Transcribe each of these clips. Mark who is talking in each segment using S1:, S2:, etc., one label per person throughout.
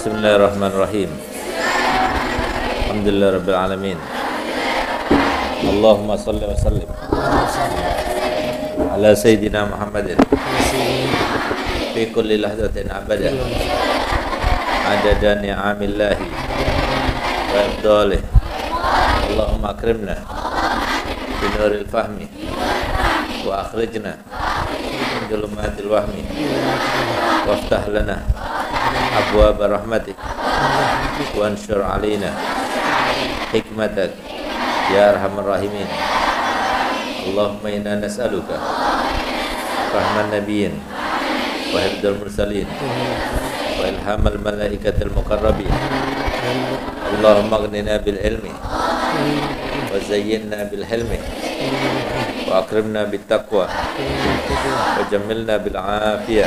S1: بسم الله الرحمن الرحيم الحمد لله رب العالمين اللهم صل وسلم على سيدنا محمد في كل لحظة أبدا عدد نعم الله وإفضاله اللهم أكرمنا بنور الفهم وأخرجنا من ظلمات الوهم وافتح لنا أبواب رحمتك وانشر علينا حكمتك يا أرحم الراحمين اللهم إنا نسألك فهم النبيين وحفظ المرسلين وإلهام الملائكة المقربين اللهم اغننا بالعلم وزينا بالحلم وأكرمنا بالتقوى وجملنا بالعافية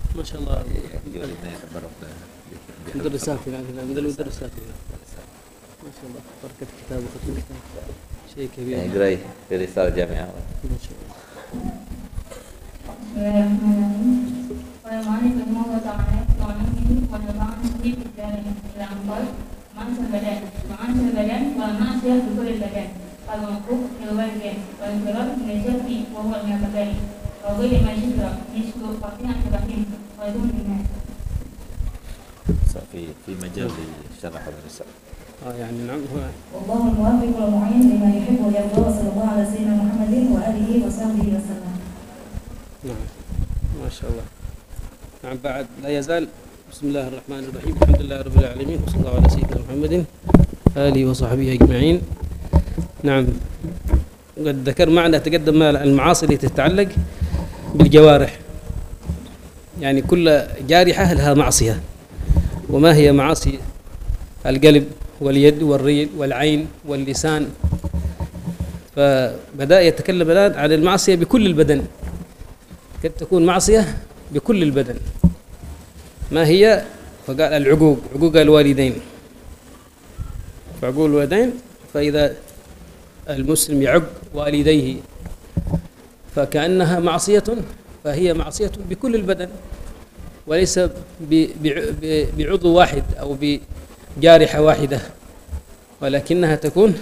S2: ما شاء الله
S1: يحضرنا بركة
S2: مدرسات يعني من المدرسات ما شاء الله بركة كتاب وختم كتاب شيء كبير
S1: يقرأي في رسالة جامعة
S2: ما شاء الله
S3: والمؤلف رحمه الله تعالى وعنه ونفعنا به في الدارين الأنفال معشر البدن معاشر البدن والمعصية بكل البدن المنقوق للوالدين والانفراد من الشرك وهو المعتبر وغير ما الناس
S1: في في مجال شرح الرسالة.
S2: آه يعني نعم هو
S4: والله الموفق والمعين لما يحب ويرضى وصلى الله على سيدنا محمد وآله وصحبه وسلم.
S2: نعم ما شاء الله. نعم بعد لا يزال. بسم الله الرحمن الرحيم. الحمد لله رب العالمين وصلى الله على سيدنا محمد آله وصحبه أجمعين. نعم قد ذكر معنا تقدم المعاصي التي تتعلق بالجوارح يعني كل جارحة لها معصية. وما هي معاصي؟ القلب واليد والرجل والعين واللسان. فبدأ يتكلم الآن عن المعصية بكل البدن. قد تكون معصية بكل البدن. ما هي؟ فقال العقوق عقوق الوالدين. فعقوق الوالدين فإذا المسلم يعق والديه فكأنها معصية فهي معصية بكل البدن وليس بعضو واحد أو بجارحة واحدة ولكنها تكون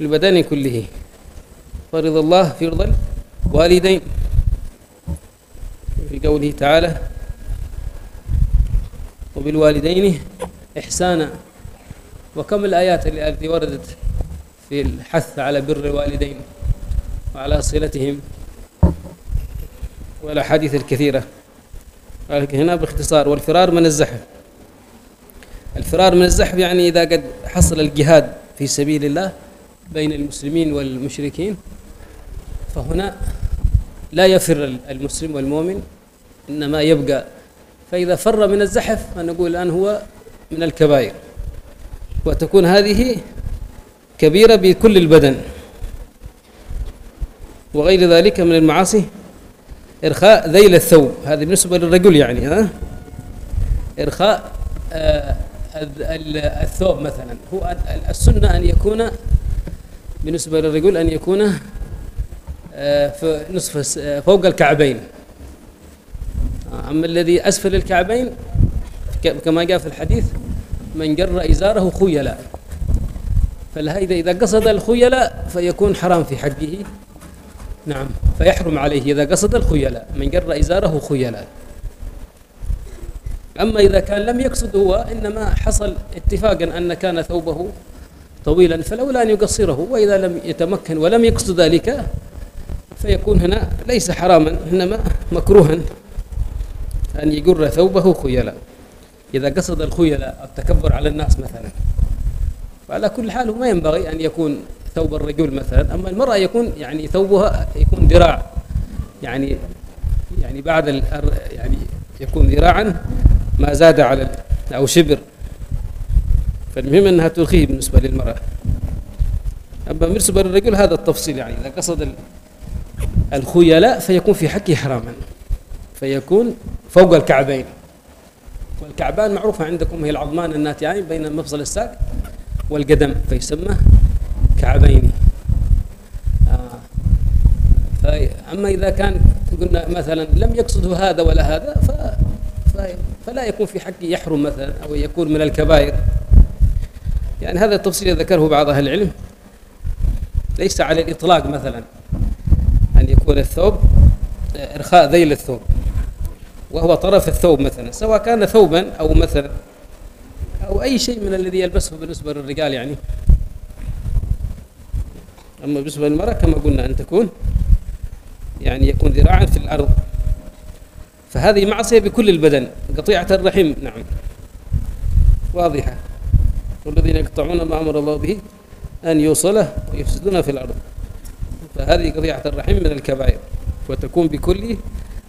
S2: بالبدن كله. فرض الله في رضا الوالدين في قوله تعالى وبالوالدين إحسانا. وكم الآيات التي وردت في الحث على بر الوالدين وعلى صلتهم؟ والأحاديث الكثيرة. ولكن هنا باختصار والفرار من الزحف. الفرار من الزحف يعني إذا قد حصل الجهاد في سبيل الله بين المسلمين والمشركين فهنا لا يفر المسلم والمؤمن إنما يبقى. فإذا فر من الزحف فنقول الآن هو من الكبائر. وتكون هذه كبيرة بكل البدن. وغير ذلك من المعاصي إرخاء ذيل الثوب. هذا بالنسبة للرجل يعني ها؟ إرخاء آه، ال- ال- الثوب مثلا. هو ال- السنة أن يكون بالنسبة للرجل أن يكون آه، في نصف آه، فوق الكعبين. أما الذي أسفل الكعبين كما جاء في الحديث من جر إزاره خيلا فهذا إذا قصد الخيلاء فيكون حرام في حقه نعم. فيحرم عليه. إذا قصد الخيلاء من جر إزاره خيلاء. أما إذا كان لم يقصد هو إنما حصل اتفاقا أن كان ثوبه طويلا فلولا أن يقصره وإذا لم يتمكن ولم يقصد ذلك فيكون هنا ليس حراما إنما مكروها أن يجر ثوبه خيلاء. إذا قصد الخيلاء التكبر على الناس مثلا. وعلى كل حال ما ينبغي أن يكون ثوب الرجل مثلا أما المرأة يكون يعني ثوبها يكون ذراع. يعني يعني بعد يعني يكون ذراعا ما زاد على أو شبر. فالمهم أنها ترخيه بالنسبة للمرأة. أما بالنسبة للرجل هذا التفصيل يعني إذا قصد ال- الخيلاء فيكون في حقه حراما فيكون فوق الكعبين. والكعبان معروفة عندكم هي العظمان الناتئان بين مفصل الساق والقدم فيسمى كعبين آه. فأما إذا كان قلنا مثلا لم يقصده هذا ولا هذا ف... ف... فلا يكون في حقه يحرم مثلا أو يكون من الكبائر. يعني هذا التفصيل ذكره بعض أهل العلم. ليس على الإطلاق مثلا أن يكون الثوب آه، إرخاء ذيل الثوب وهو طرف الثوب مثلا سواء كان ثوبا أو مثلا أو أي شيء من الذي يلبسه بالنسبة للرجال يعني. أما بالنسبة للمرأة كما قلنا أن تكون يعني يكون ذراعا في الأرض. فهذه معصية بكل البدن قطيعة الرحم نعم. واضحة. والذين يقطعون ما أمر الله به أن يوصله ويفسدون في الأرض. فهذه قطيعة الرحم من الكبائر وتكون بكل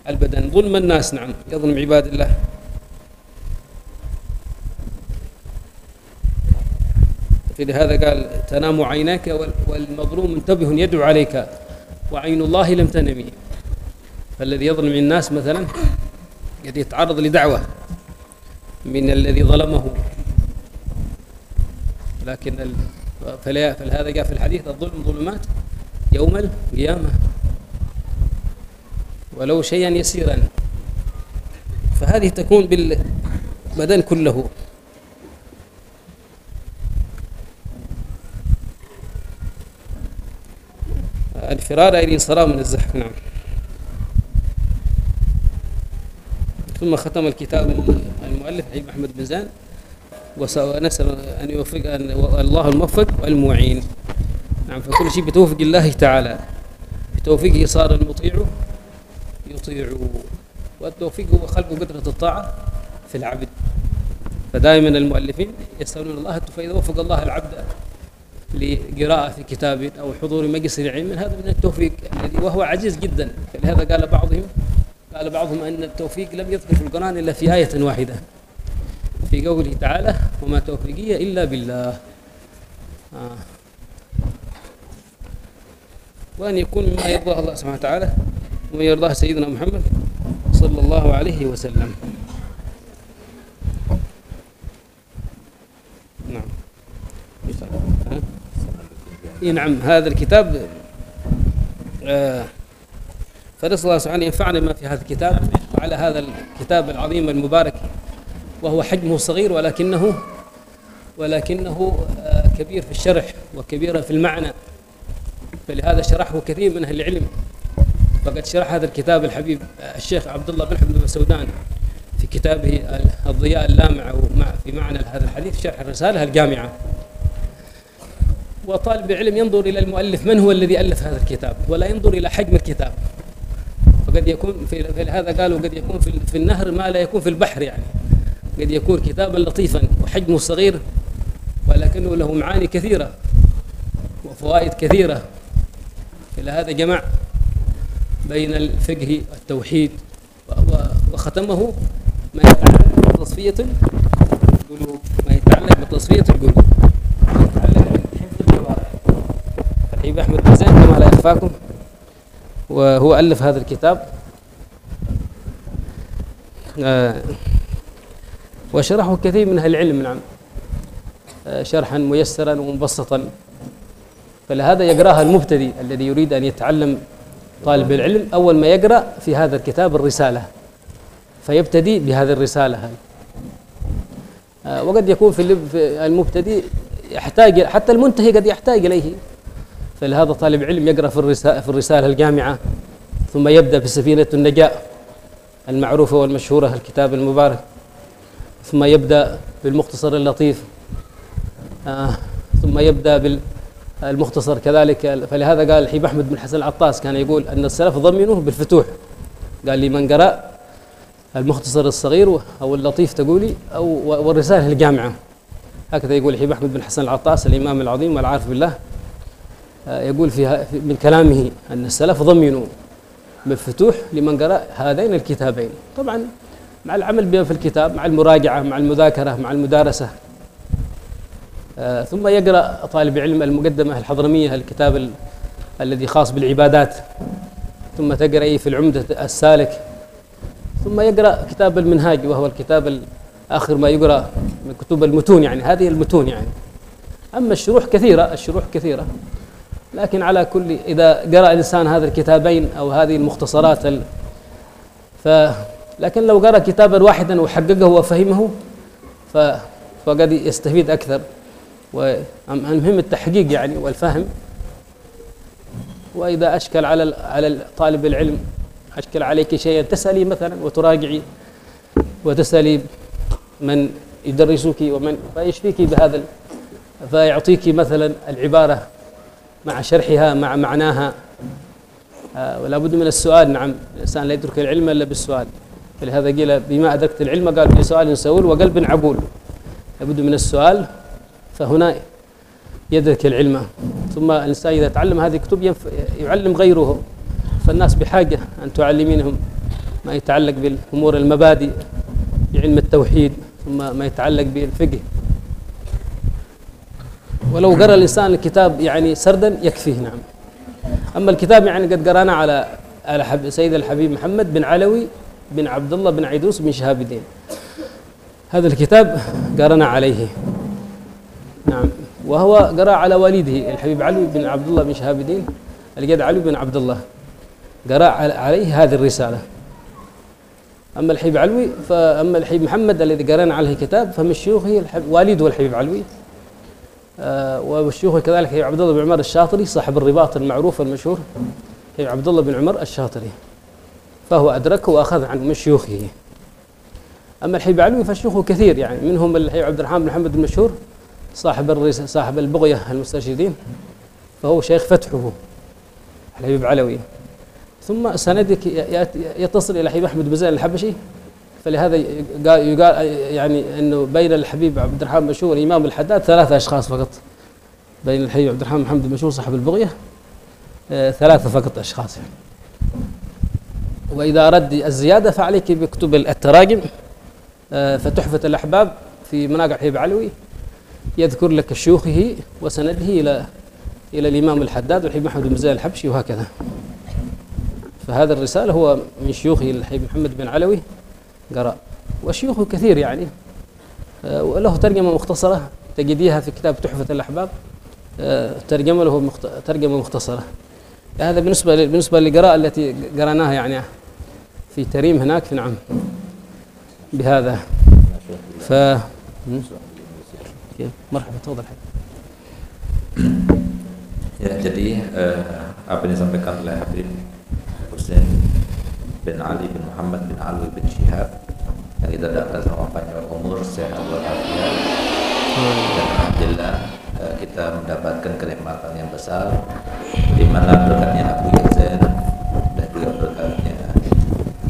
S2: البدن. ظلم الناس نعم. يظلم عباد الله. فلهذا قال تنام عيناك وال- والمظلوم منتبه يدعو عليك. وعين الله لم تنمي. فالذي يظلم الناس مثلا قد يتعرض لدعوة من الذي ظلمه. لكن فلهذا جاء في الحديث الظلم ظلمات يوم القيامة. ولو شيئا يسيرا. فهذه تكون بالبدن كله. الفرار أي الانصراف من الزحف نعم. ثم ختم الكتاب المؤلف عيد أحمد بن زان. ونسأل أن يوفق أن الله الموفق والمعين. نعم فكل شيء بتوفيق الله تعالى. بتوفيقه صار المطيع يطيع. والتوفيق هو خلق قدرة الطاعة في العبد. فدائما المؤلفين يسألون الله فإذا وفق الله العبد لقراءة كتاب أو حضور مجلس العلم هذا من التوفيق الذي وهو عجيز جدا. فلهذا قال بعضهم قال بعضهم أن التوفيق لم يذكر في القرآن إلا في آية واحدة في قوله تعالى وما توفيقية إلا بالله. آه. وأن يكون مما يرضاه الله سبحانه وتعالى ومن يرضاه سيدنا محمد صلى الله عليه وسلم. نعم. نعم هذا الكتاب آه فنسأل الله سبحانه ينفعنا بما في هذا الكتاب وعلى هذا الكتاب العظيم المبارك وهو حجمه صغير ولكنه ولكنه آه كبير في الشرح وكبير في المعنى فلهذا شرحه كثير من أهل العلم. فقد شرح هذا الكتاب الحبيب آه، الشيخ عبد الله بن حمد بن سودان في كتابه الضياء اللامع في معنى هذا الحديث شرح الرسالة الجامعة. وطالب العلم ينظر إلى المؤلف من هو الذي ألف هذا الكتاب؟ ولا ينظر إلى حجم الكتاب. فقد يكون في, هذا قالوا قد يكون في, النهر ما لا يكون في البحر يعني. قد يكون كتابا لطيفا وحجمه صغير ولكنه له معاني كثيرة وفوائد كثيرة. فلهذا جمع بين الفقه والتوحيد وختمه ما يتعلق بتصفية القلوب ما يتعلق بتصفية القلوب ما يتعلق بحفظ الجوارح الحبيب أحمد بن زين كما لا يخفاكم. وهو ألف هذا الكتاب. آه، وشرحه كثير من أهل العلم نعم. آه، شرحا ميسرا ومبسطا. فلهذا يقرأها المبتدئ الذي يريد أن يتعلم طالب العلم. أول ما يقرأ في هذا الكتاب الرسالة فيبتدي بهذه الرسالة هذه. آه، وقد يكون في المبتدئ يحتاج حتى المنتهي قد يحتاج إليه. فلهذا طالب علم يقرأ في الرسالة, في الرسالة الجامعة ثم يبدأ بسفينة النجاة المعروفة والمشهورة الكتاب المبارك. ثم يبدأ بالمختصر اللطيف آه ثم يبدأ بالمختصر كذلك. فلهذا قال الحبيب أحمد بن حسن العطاس كان يقول أن السلف ضمنوا بالفتوح. قال لي من قرأ المختصر الصغير أو اللطيف تقولي أو والرسالة الجامعة. هكذا يقول الحبيب أحمد بن حسن العطاس الإمام العظيم والعارف بالله. يقول فيها في- من كلامه أن السلف ضمنوا مفتوح لمن قرأ هذين الكتابين. طبعا مع العمل بما في الكتاب مع المراجعة مع المذاكرة مع المدارسة. آه، ثم يقرأ طالب علم المقدمة الحضرمية الكتاب ال- الذي خاص بالعبادات. ثم تقرأ في العمدة السالك. ثم يقرأ كتاب المنهاج وهو الكتاب ال- آخر ما يقرأ من كتب المتون يعني هذه المتون يعني. أما الشروح كثيرة الشروح كثيرة. لكن على كل إذا قرأ الإنسان هذا الكتابين أو هذه المختصرات ال... ف لكن لو قرأ كتابا واحدا وحققه وفهمه ف... فقد يستفيد أكثر. والمهم التحقيق يعني والفهم. وإذا أشكل على على طالب العلم أشكل عليك شيئا تسألي مثلا وتراجعي وتسألي من يدرسك ومن فيشفيك بهذا فيعطيك مثلا العبارة مع شرحها مع معناها. آه، ولا بد من السؤال. نعم الإنسان لا يترك العلم إلا بالسؤال. فلهذا قيل بما أدركت العلم قال بسؤال سؤول وقلب عبول. لابد من السؤال فهنا يدرك العلم. ثم الإنسان إذا تعلم هذه الكتب يعلم غيره. فالناس بحاجة أن تعلمينهم. ما يتعلق بالأمور المبادئ بعلم التوحيد ثم ما يتعلق بالفقه. ولو قرأ الإنسان الكتاب يعني سردا يكفيه نعم. أما الكتاب يعني قد قرأنا على على سيد الحبيب محمد بن علوي بن عبد الله بن عيدروس بن شهاب الدين. هذا الكتاب قرأنا عليه. نعم. وهو قرأ على والده الحبيب علوي بن عبد الله بن شهاب الدين الجد علوي بن عبد الله قرأ عليه هذه الرسالة. أما الحبيب علوي فأما الحبيب محمد الذي قرأنا عليه كتاب فمن شيوخه والده الحبيب علوي. آه، وشيوخه كذلك الحبيب عبد الله بن عمر الشاطري صاحب الرباط المعروف المشهور الحبيب عبد الله بن عمر الشاطري. فهو أدركه وأخذ عنه من شيوخه. أما الحبيب علوي فشيوخه كثير يعني منهم الحبيب عبد الرحمن بن محمد المشهور صاحب. صاحب البغية المسترشدين فهو شيخ فتحه الحبيب علوي ثم سندك يتصل إلى الحبيب أحمد بن زين الحبشي فلهذا يقال, يعني أنه بين الحبيب عبد الرحمن المشهور والإمام الحداد ثلاثة أشخاص فقط. بين الحبيب عبد الرحمن محمد المشهور صاحب البغية آه، ثلاثة فقط أشخاص. يعني. وإذا أردت الزيادة فعليك بكتب التراجم آه، فتحفة الأحباب في مناقع الحبيب علوي يذكر لك شيوخه وسنده إلى إلى الإمام الحداد والحبيب محمد بن زين الحبشي وهكذا. فهذا الرسالة هو من شيوخه الحبيب محمد بن علوي. قرأ. وشيوخه كثير يعني. آه، وله ترجمة مختصرة تجديها في كتاب تحفة الأحباب. آه، ترجمة له مخت... ترجمة مختصرة. هذا بالنسبة ل- بالنسبة للقراءة التي قرأناها يعني في تريم هناك في نعم. بهذا. ف؟ مرحبا تفضل.
S1: Ya, jadi eh, apa yang disampaikan oleh Habib Hussein bin Ali bin Muhammad bin Ali bin Syihab yang kita doakan sama panjang umur, sehat walafiat dan alhamdulillah eh, kita mendapatkan kenikmatan yang besar di mana berkatnya Abu Yazid dan juga berkatnya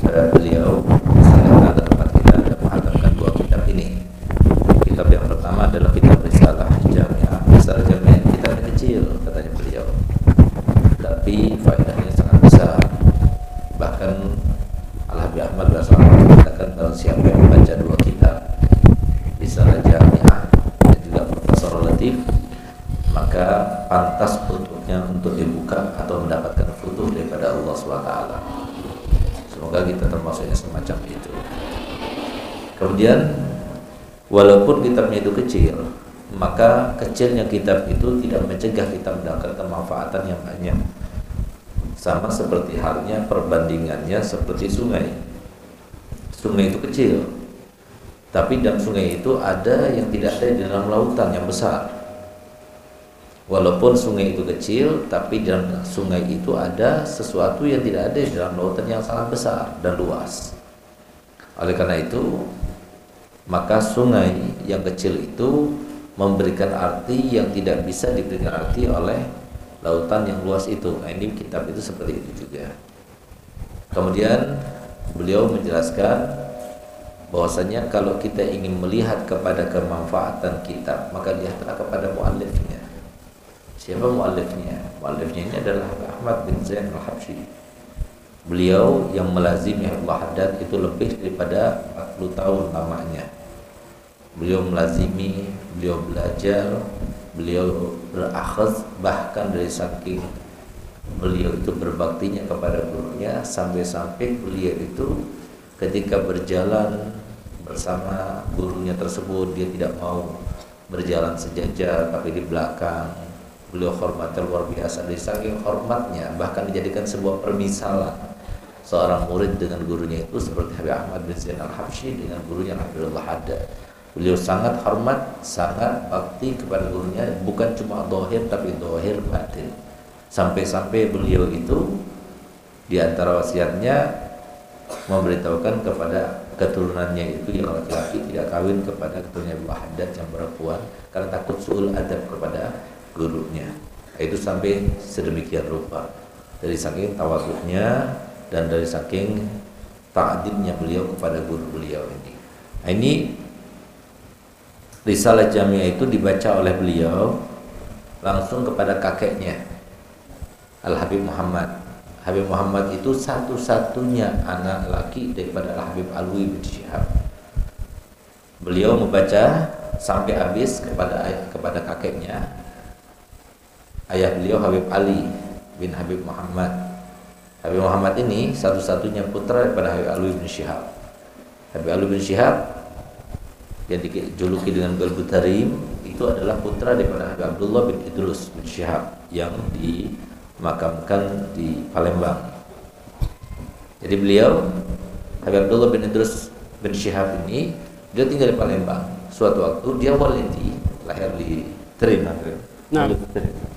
S1: eh, beliau datang ke tempat kita dan menghadapkan dua kitab ini. Kitab yang pertama adalah kitab Risalah Jamiah. Risalah Jamiah kitabnya kecil katanya beliau, tapi faedahnya sangat besar. Bahkan Habib Ahmad Basar mengatakan siapa yang membaca dua kitab Risalah Jamiah dan juga Profesor Latif maka pantas untuknya untuk dibuka atau mendapatkan futuh daripada Allah SWT. Semoga kita termasuk yang semacam itu. Kemudian walaupun kitabnya itu kecil, maka kecilnya kitab itu tidak mencegah kita mendapatkan kemanfaatan yang banyak. Sama seperti halnya perbandingannya seperti sungai. Sungai itu kecil, tapi dalam sungai itu ada yang tidak ada di dalam lautan yang besar. Walaupun sungai itu kecil, tapi dalam sungai itu ada sesuatu yang tidak ada di dalam lautan yang sangat besar dan luas. Oleh karena itu, maka sungai yang kecil itu memberikan arti yang tidak bisa diberikan arti oleh lautan yang luas itu. Nah, ini kitab itu seperti itu juga. Kemudian beliau menjelaskan bahwasanya kalau kita ingin melihat kepada kemanfaatan kitab, maka lihatlah kepada muallifnya. Siapa muallifnya? Muallifnya ini adalah Ahmad bin Zain al-Habsyi. beliau yang melazimi Allah Haddad itu lebih daripada 40 tahun lamanya beliau melazimi beliau belajar beliau berakhaz bahkan dari saking beliau itu berbaktinya kepada gurunya sampai-sampai beliau itu ketika berjalan bersama gurunya tersebut dia tidak mau berjalan sejajar tapi di belakang beliau hormatnya luar biasa. Dari saking hormatnya bahkan dijadikan sebuah permisalan. Seorang murid dengan gurunya itu seperti Habib Ahmad bin Zain al-Habsyi dengan gurunya Habibullah Haddad beliau sangat hormat sangat bakti kepada gurunya bukan cuma dohir tapi dohir batin sampai-sampai beliau itu di antara wasiatnya memberitahukan kepada keturunannya itu yang laki-laki tidak kawin kepada keturunannya Abu Haddad yang perempuan karena takut suul adab kepada gurunya. Itu sampai sedemikian rupa. Dari saking tawaduknya dan dari saking ta'adibnya beliau kepada guru beliau ini. Nah, ini risalah jamiah itu dibaca oleh beliau langsung kepada kakeknya Al Habib Muhammad. Habib Muhammad itu satu-satunya anak laki daripada Al Habib Alwi bin Syihab. Beliau membaca sampai habis kepada kepada kakeknya ayah beliau Habib Ali bin Habib Muhammad. Habib Muhammad ini satu-satunya putra daripada Habib Alwi bin Syihab. Habib Alwi bin Syihab yang dijuluki dengan Galbu Tarim itu adalah putra daripada Habib Abdullah bin Idrus bin Syihab yang dimakamkan di Palembang. Jadi beliau Habib Abdullah bin Idrus bin Syihab ini dia tinggal di Palembang. Suatu waktu dia walidi lahir di Tarim.
S2: نعم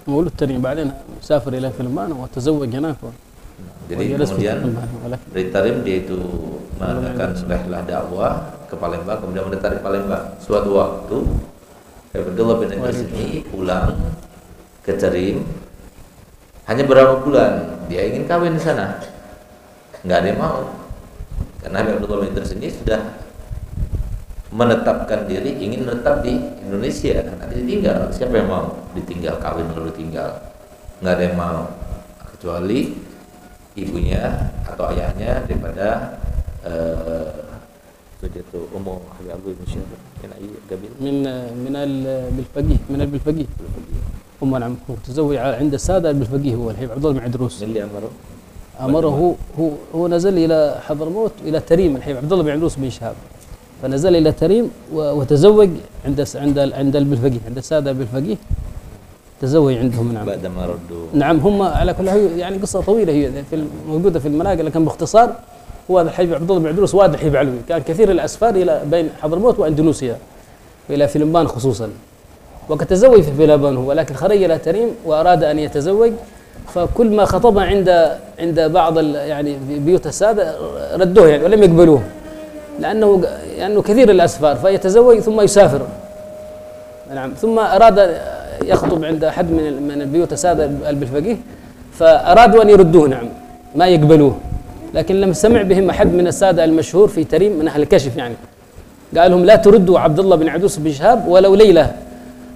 S2: مولود تريم بعدين سافر الى فلمان وتزوج هناك
S1: Jadi kemudian dari Tarim dia itu mengadakan sulahlah dakwah ke Palembang kemudian menetap di Palembang. Suatu waktu Abdullah bin Idris ini pulang ke Tarim hanya berapa bulan dia ingin kawin di sana nggak ada yang mau karena Abdullah bin Idris ini sudah menetapkan diri ingin menetap di Indonesia nanti ditinggal siapa yang mau ditinggal kawin lalu tinggal nggak ada yang mau kecuali ibunya atau ayahnya daripada زوجته أم أبي عبد بن شهاب من أي قبيلة؟
S2: من من بالفقيه من البلفقيه أم نعم هو. تزوج عند السادة البلفقيه هو الحبيب عبد الله بن عدروس.
S1: اللي أمره؟
S2: أمره هو هو نزل إلى حضرموت إلى تريم الحبيب عبد الله بن عدروس بن شهاب. فنزل إلى تريم وتزوج عند عند عند البلفقيه عند السادة البلفقيه تزوج عندهم. نعم.
S1: بعد ما ردوا.
S2: نعم هم على كل حال يعني قصة طويلة هي في موجودة في المناقل لكن باختصار هو هذا الحبيب عبد الله بن عدروس وادي الحبيب علوي كان كثير الأسفار إلى بين حضرموت وأندونيسيا وإلى فيلمبان خصوصا. وقد تزوج في فيلمبان هو ولكن خرج إلى تريم وأراد أن يتزوج. فكل ما خطبه عند عند بعض يعني بيوت السادة ردوه يعني ولم يقبلوه لأنه لأنه كثير الأسفار. فيتزوج ثم يسافر. نعم. ثم أراد يخطب عند أحد من من البيوت السادة البلفقيه فأرادوا أن يردوه. نعم. ما يقبلوه. لكن لما سمع بهم أحد من السادة المشهور في تريم من أهل الكشف يعني. قال لهم لا تردوا عبد الله بن عدوس بن شهاب ولو ليلة.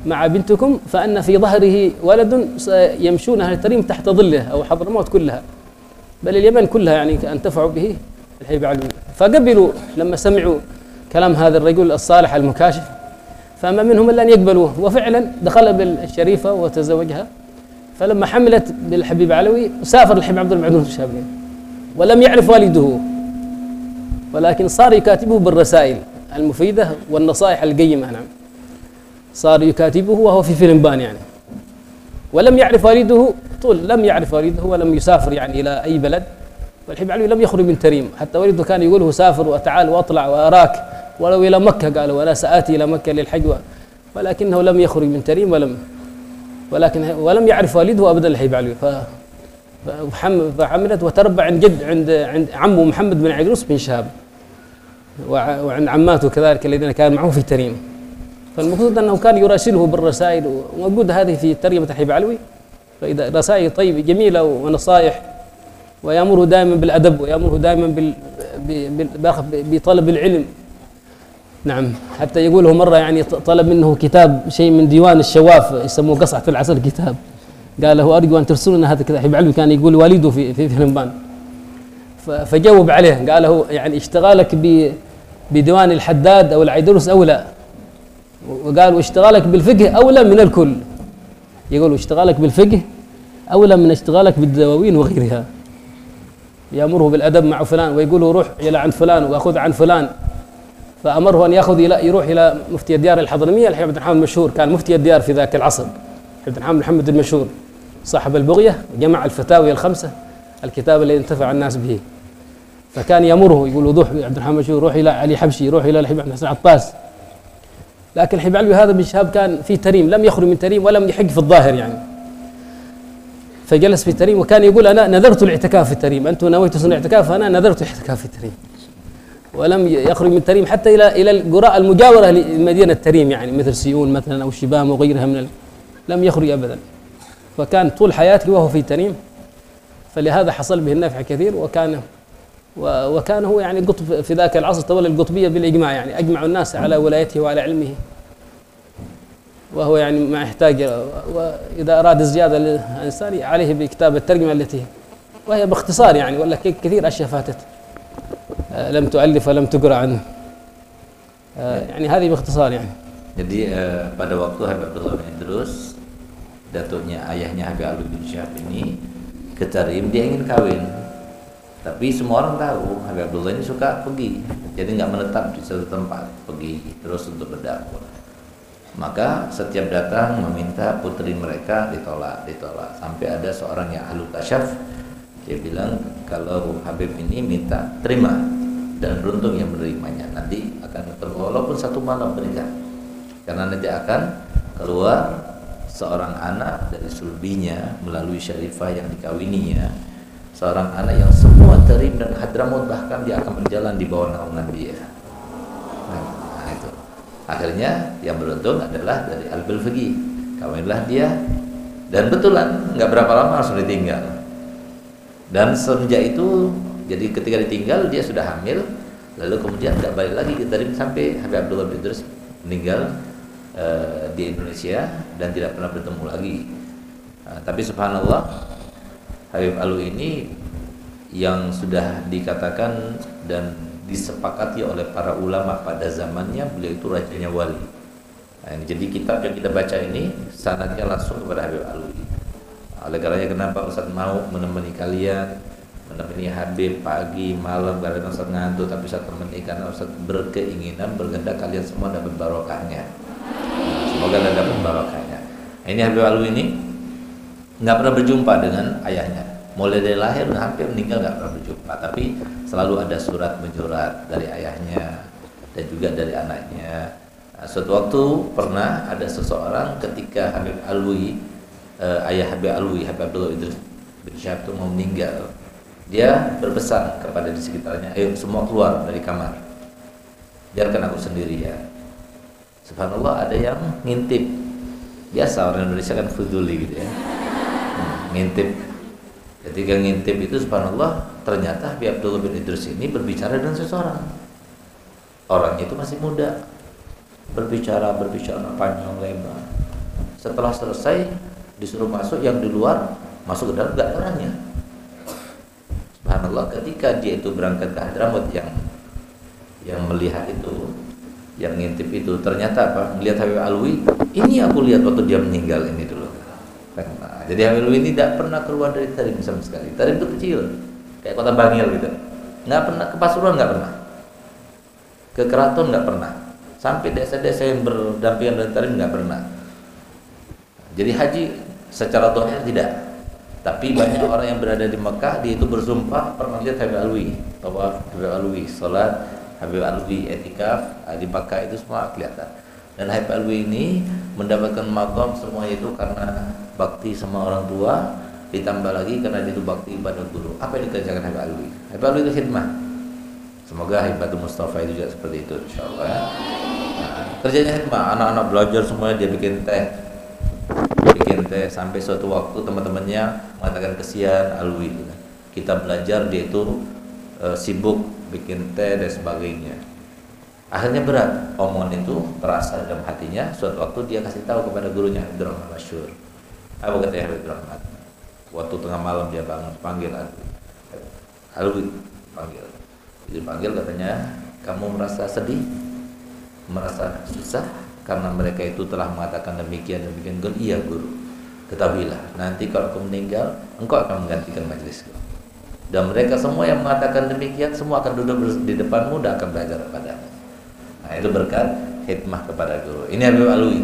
S2: مع بنتكم فأن في ظهره ولد يمشون أهل تريم تحت ظله أو حضرموت كلها. بل اليمن كلها يعني انتفعوا به الحبيب علوي فقبلوا لما سمعوا كلام هذا الرجل الصالح المكاشف فما منهم إلا أن يقبلوه. وفعلا دخل بالشريفة وتزوجها. فلما حملت بالحبيب علوي سافر الحبيب عبد المعدود الشابلي ولم يعرف والده. ولكن صار يكاتبه بالرسائل المفيدة والنصائح القيمة. نعم. صار يكاتبه وهو في فيلمبان يعني. ولم يعرف والده طول لم يعرف والده ولم يسافر يعني إلى أي بلد. والحبيب علوي لم يخرج من تريم. حتى والده كان يقول له سافر وتعال واطلع وأراك. ولو إلى مكة قال وأنا سآتي إلى مكة للحج ولكنه لم يخرج من تريم ولم ولكن ولم يعرف والده ابدا الحبيب علوي ف فحملت وتربى عند جد عند عند عمه محمد بن عيدروس بن شهاب. وعند عماته كذلك الذين كان معه في تريم. فالمقصود أنه كان يراسله بالرسائل وموجوده هذه في ترجمة الحبيب علوي. فإذا رسائل طيبه جميلة ونصائح ويامره دائما بالأدب ويامره دائما بال بطلب العلم. نعم حتى يقوله مرة يعني طلب منه كتاب شيء من ديوان الشواف يسموه قصعة العسل كتاب. قال له أرجو أن ترسلنا هذا الكتاب. حبيب علوي كان يقول والده في في فيلمبان ف- فجاوب عليه قال هو يعني اشتغالك ب- بديوان الحداد أو العيدروس اولى وقال واشتغالك بالفقه أولى من الكل. يقول اشتغالك بالفقه أولى من اشتغالك بالدواوين وغيرها. يأمره بالأدب مع فلان ويقول له روح إلى عند فلان وأخذ عن فلان. فأمره أن يأخذ إلى يروح إلى مفتي الديار الحضرمية الحي عبد الرحمن المشهور. كان مفتي الديار في ذاك العصر. عبد الرحمن محمد المشهور. صاحب البغية جمع الفتاوي الخمسة الكتاب الذي انتفع الناس به. فكان يأمره يقول له روح عبد الرحمن المشهور روح إلى علي حبشي روح إلى الحبيب عبد الحسن عطاس لكن الحبيب علوي هذا بن شهاب كان في تريم لم يخرج من تريم ولم يحق في الظاهر يعني. فجلس في تريم وكان يقول أنا نذرت الاعتكاف في تريم أنتم نويتوا سنة الاعتكاف فانا نذرت الاعتكاف في تريم. ولم يخرج من تريم حتى إلى إلى القرى المجاورة لمدينة تريم يعني مثل سيون مثلا أو الشبام وغيرها من ال... لم يخرج ابدا. فكان طول حياته وهو في تريم فلهذا حصل به النفع كثير وكان وكان هو يعني قطب في ذاك العصر تولى القطبية بالإجماع يعني أجمع الناس على ولايته وعلى علمه. وهو يعني ما يحتاج وإذا أراد الزياده للانسان عليه بكتاب الترجمة التي وهي باختصار يعني ولا كثير أشياء فاتت. آه، لم تؤلف ولم تقرأ عنه. آه، يعني هذه باختصار يعني.
S1: Jadi eh, pada waktu Habib Abdullah bin Idrus datuknya ayahnya Habib Ali bin Syahab ini ke Tarim dia ingin kawin. Tapi semua orang tahu Habib Abdullah ini suka pergi. Jadi nggak menetap di satu tempat pergi terus untuk berdakwah. Maka setiap datang meminta putri mereka ditolak ditolak. Sampai ada seorang yang ahlu kasyaf dia bilang kalau Habib ini minta terima dan beruntung yang menerimanya nanti akan ketemu walaupun satu malam menikah karena nanti akan keluar seorang anak dari sulbinya melalui syarifah yang dikawininya seorang anak yang semua terim dan hadramut bahkan dia akan berjalan di bawah naungan dia. Nah itu. Akhirnya yang beruntung adalah dari al Belfegi kawinlah dia. Dan betulan nggak berapa lama langsung ditinggal. Dan semenjak itu jadi ketika ditinggal dia sudah hamil. Lalu kemudian nggak balik lagi ke Tarim sampai Habib Abdullah bin Idrus meninggal eh, di Indonesia dan tidak pernah bertemu lagi. Ah, tapi subhanallah Habib Alu ini yang sudah dikatakan dan disepakati oleh para ulama pada zamannya beliau itu rajanya wali Nah, jadi kitab yang kita baca ini sanadnya langsung kepada Habib Alwi. Oleh karenanya kenapa Ustaz mau menemani kalian menemani Habib pagi malam karena Ustaz ngantuk tapi Ustaz temani karena Ustaz berkeinginan berkehendak kalian semua dapat barokahnya. Semoga anda dapat barokahnya. Nah, ini Habib Alwi ini nggak pernah berjumpa dengan ayahnya. Mulai dari lahir hampir meninggal nggak pernah berjumpa, tapi selalu ada surat menjurat dari ayahnya dan juga dari anaknya. Nah, suatu waktu pernah ada seseorang ketika Habib Alwi eh, ayah Habib Alwi Habib Abdullah Idris bin Syahab itu mau meninggal dia berpesan kepada di sekitarnya ayo semua keluar dari kamar. Biarkan aku sendiri ya. Subhanallah ada yang ngintip. Biasa orang Indonesia kan fuduli gitu ya ngintip. Ketika ngintip itu subhanallah ternyata Habib Abdullah bin Idris ini berbicara dengan seseorang. Orangnya itu masih muda. Berbicara berbicara panjang lebar. Setelah selesai disuruh masuk yang di luar masuk ke dalam gak orangnya. Subhanallah ketika dia itu berangkat ke Hadramut yang yang melihat itu yang ngintip itu ternyata apa? Melihat Habib Alwi ini aku lihat waktu dia meninggal ini dulu. Nah, jadi ini tidak pernah keluar dari Tarim sama sekali. Tarim itu kecil kayak kota Bangil gitu. Nggak pernah ke Pasuruan nggak pernah. Ke Keraton nggak pernah. Sampai desa-desa yang berdampingan dengan Tarim nggak pernah. Jadi haji secara dohir tidak. Tapi banyak orang yang berada di Mekah dia itu bersumpah pernah lihat Habib Alwi. Tawaf Habib Alwi salat Habib Alwi etikaf di Mekah itu semua kelihatan dan Habib Alwi ini mendapatkan makom semua itu karena bakti sama orang tua ditambah lagi karena itu bakti pada guru. Apa yang dikerjakan Habib Alwi? Habib Alwi itu khidmah semoga Hibatul Mustafa itu juga seperti itu insyaallah. Ya nah, kerjanya khidmah anak-anak belajar semuanya dia bikin teh. Bikin teh sampai suatu waktu teman-temannya mengatakan kesian Alwi. Kita belajar dia itu e, sibuk bikin teh dan sebagainya akhirnya berat. Omongan itu terasa dalam hatinya. Suatu waktu dia kasih tahu kepada gurunya Abdurrahman Masyur. Apa kata Habib Rahmat waktu tengah malam dia bangun panggil Alwi Alwi panggil. Dipanggil katanya kamu merasa sedih? Merasa susah? Karena mereka itu telah mengatakan demikian demikian. Guru iya guru. Ketahuilah nanti kalau kau meninggal engkau akan menggantikan majelisku dan mereka semua yang mengatakan demikian semua akan duduk di depanmu dan akan belajar kepadamu nah itu berkat hikmah kepada guru. Ini Habib Alwi.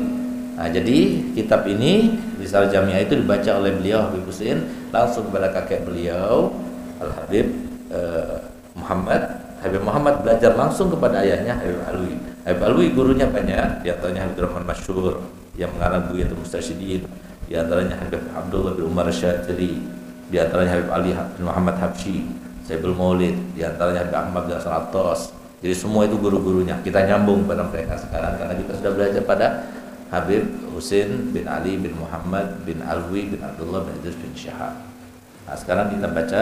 S1: Nah jadi kitab ini Risal Jamiah itu dibaca oleh beliau Habib Husin langsung kepada kakek beliau Al Habib eh, Muhammad. Habib Muhammad belajar langsung kepada ayahnya Habib Alwi. Habib Alwi gurunya banyak di antaranya Habib Rahman Masyur yang mengarang Buyatul Mustashidin di antaranya Habib Abdullah bin Umar Syatiri di antaranya Habib Ali bin Muhammad Habsyi Saibul Maulid di antaranya Habib Ahmad bin Atos jadi semua itu guru-gurunya kita nyambung pada mereka sekarang karena kita sudah belajar pada Habib Husin bin Ali bin Muhammad bin Alwi bin Abdullah bin Idris bin Syahab nah sekarang kita baca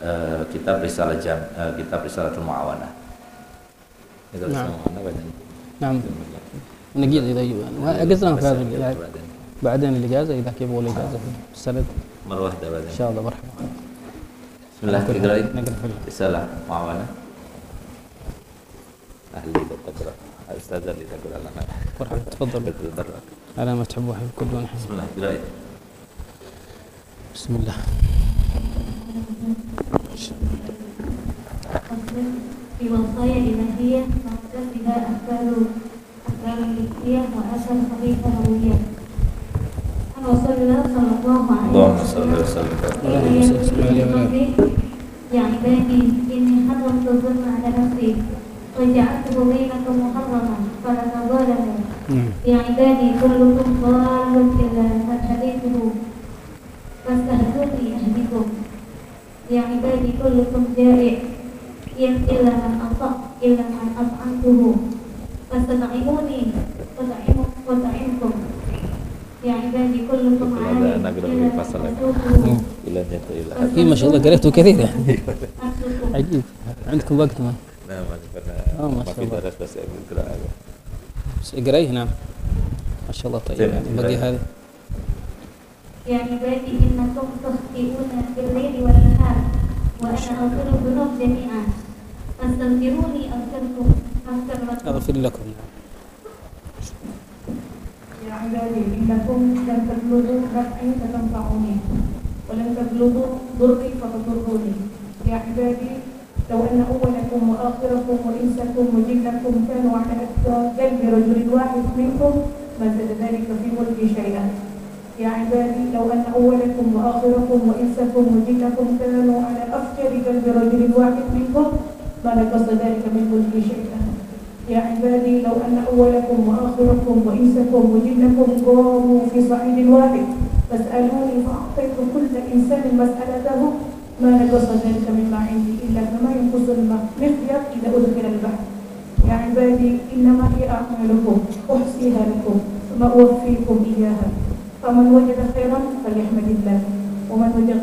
S1: uh, kitab Risalah Jam, uh, kitab Risalatul Muawanah Kitab
S2: نعم.
S1: Risalatul Muawanah بعدين
S2: نعم نجيز إذا قصنا في هذا
S1: بعدين.
S2: ال- بعدين الإجازة إذا كيف هو الإجازة في السند
S1: مرة واحدة بعدين
S2: إن شاء الله مرحبا
S1: بسم الله تقرأي
S2: نقرأ في ال-
S1: رسالة معاونة اللي تقرأ الأستاذ اللي تقرأ لنا
S2: مرحبا تفضل. على ما تحب وحب كل حب
S1: بسم الله تقرأي
S2: بسم الله.
S4: في وصايا إلهية بها أفكار أفكار ملكية وآثار خفيفة هوية عن رسول الله صلى الله عليه
S1: اللهم صل وسلم.
S2: اللهم صل وسلم.
S4: يا عبادي إني حرمت الظلم على نفسي. وجعلته بينكم محرما فلا تظالموا
S2: نعم
S4: يا عبادي كلكم ضال إلا من هديته فاستهدوني أهدكم يا عبادي كلكم جائع. إلا من أطع إلا من أطعمته فاستطعموني وطعمكم يا عبادي كلكم
S2: في ما شاء الله قريته كثير يعني. عجيب. عندكم وقت ما؟
S1: نعم
S2: آه، ما
S1: في
S2: الله.
S1: درس بس أقول قراءة
S2: بس اقرأيه نعم. ما شاء الله طيب. يعني بقي هذه.
S4: يا عبادي إنكم تخطئون بالليل والنهار وأنا أغفر الذنوب جميعا. فاستغفروني أغفركم أغفر لكم.
S2: أغفر لكم نعم.
S5: يا عبادي إنكم لن تبلغوا نفعي فتنفعوني ولن تبلغوا ضري فتضروني يا عبادي لو أن أولكم وآخركم وإنسكم وجنكم كانوا على أتقى قلب رجل واحد منكم ما زاد ذلك في ملكي شيئا. يا عبادي لو أن أولكم وآخركم وإنسكم وجنكم كانوا على أفجر قلب رجل واحد منكم ما نقص ذلك من ملكي شيئا. يا عبادي لو أن أولكم وآخركم وإنسكم وجنكم قاموا في صعيد واحد فاسألوني فأعطيت كل إنسان مسألته ما نقص ذلك مما عندي إلا كما ينقص الماء مخيط إذا أدخل البحر. يا عبادي إنما هي أعمالكم أحصيها لكم ثم أوفيكم إياها. فمن وجد خيرا فليحمد الله ومن وجد,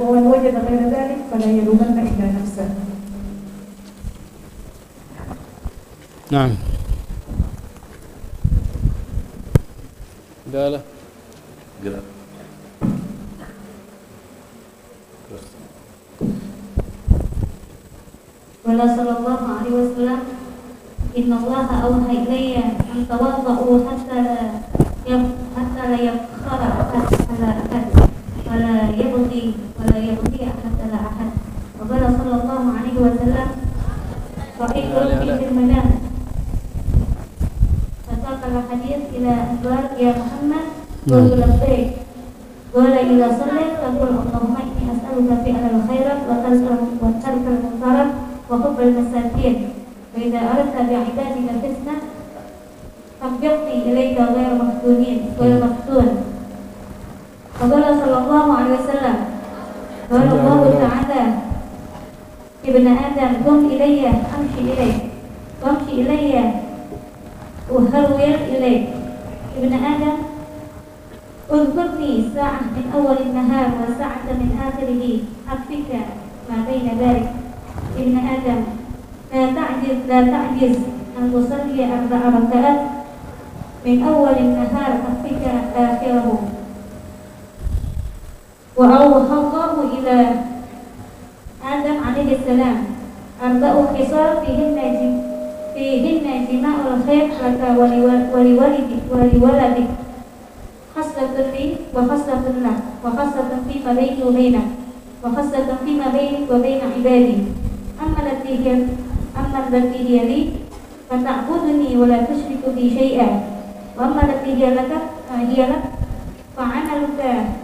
S5: ومن وجد غير ذلك فلا يلومن إلا نفسه.
S2: نعم. قال
S1: قراءة
S4: قال صلى الله عليه وسلم إن الله أوحى إلي أن تواضعوا حتى لا حتى لا يبخل أحد على أحد ولا يبغي ولا يبغي أحد على أحد. وقال صلى الله عليه وسلم ربي في المنام. فساق الحديث إلى أنبار يا محمد قلت لبيك. قال إذا صليت تقول اللهم إني أسألك فعل الخير وترك المنكر وحب المساكين. وإذا أردت بعبادك فتنة فابقني إليك غير مفتونين غير مفتون. وقال صلى الله عليه وسلم قال الله تعالى ابن آدم قم إلي أمشي إليك. وامشي إلي أهرول إليك. ابن آدم اذكرني ساعة من أول النهار وساعة من آخره. أكفك ما بين ذلك. ابن آدم لا تعجز لا تعجز أن تصلي أربع ركعات من أول النهار أكفك آخره. وأوحى الله إلى آدم عليه
S6: السلام أربع خصال فيهن فيهن جماع الخير لك ولول- ولولدك ولولدك خصلة لي وخصلة له وخصلة فيما بيني وبينك وخصلة فيما بينك وبين عبادي أما التي أما التي هي لي فتعبدني ولا تشرك بي شيئا. وأما التي هي لك هي لك فعملك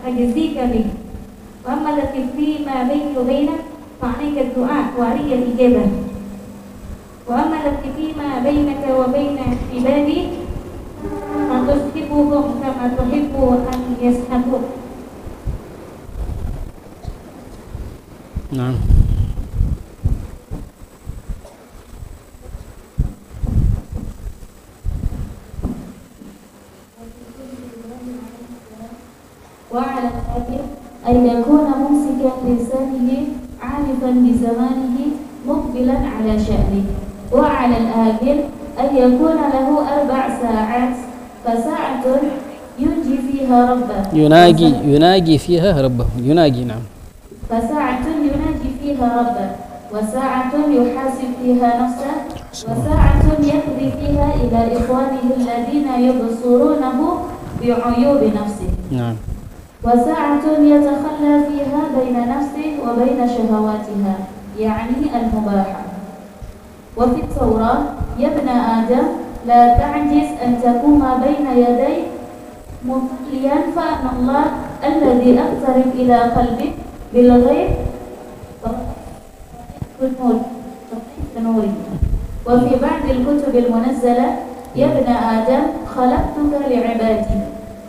S6: أجزيك به وأما التي فيما بيني وبينك فعليك الدعاء وعلي الإجابة. وأما التي فيما بينك وبين عبادي فتصحبهم كما تحب أن يصحبوك
S2: نعم
S4: وعلى الآخر أن يكون ممسكا لسانه عارفا بزمانه مقبلا على شأنه. وعلى الآخر أن يكون له أربع ساعات فساعة ينجي فيها ربه.
S2: يناجي يناجي فيها ربه. يناجي نعم.
S4: فساعة يناجي فيها ربه وساعة يحاسب فيها نفسه وساعة يقضي فيها إلى إخوانه الذين يبصرونه بعيوب نفسه.
S2: نعم.
S4: وساعة يتخلى فيها بين نفسه وبين شهواتها يعني المباحة. وفي التوراة يا ابن آدم لا تعجز أن تقوم بين يدي مصليا فأن الله الذي أقترب إلى قلبك بالغيب. وفي بعض الكتب المنزلة يا ابن آدم خلقتك لعبادي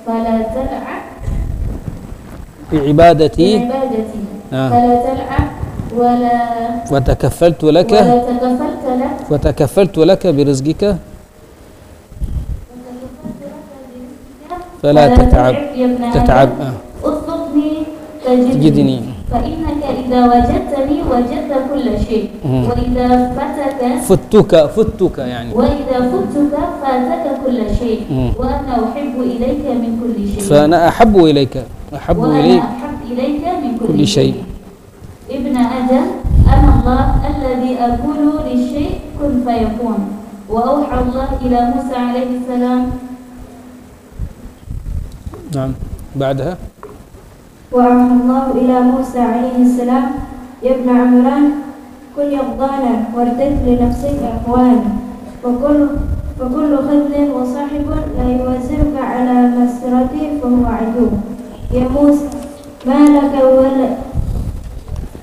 S4: فلا تلعب
S2: بعبادتي.
S4: بعبادتي.
S2: آه.
S4: فلا تلعب ولا
S2: وتكفلت لك.
S4: ولا تكفلت لك.
S2: وتكفلت لك برزقك. فلا تتعب. تتعب.
S4: آدم
S2: آه.
S4: اطلبني تجدني. فإنك إذا وجدتني وجدت كل شيء. وإذا فتك
S2: فتك فتك يعني.
S4: وإذا فتك فاتك كل شيء. وأنا أحب إليك من كل شيء.
S2: فأنا أحب إليك. أحب إليك
S4: أحب إليك من كل,
S2: كل شيء.
S4: ابن آدم أنا الله الذي أقول للشيء كن فيكون. وأوحى الله إلى موسى عليه السلام.
S2: نعم. بعدها.
S6: وأوحى الله إلى موسى عليه السلام. يا ابن عمران كن يقضانا وارتد لنفسك أهوانا وكل فكل خذل وصاحب لا يوازنك على مسيرته فهو عدو. يا موسى ما لك ولا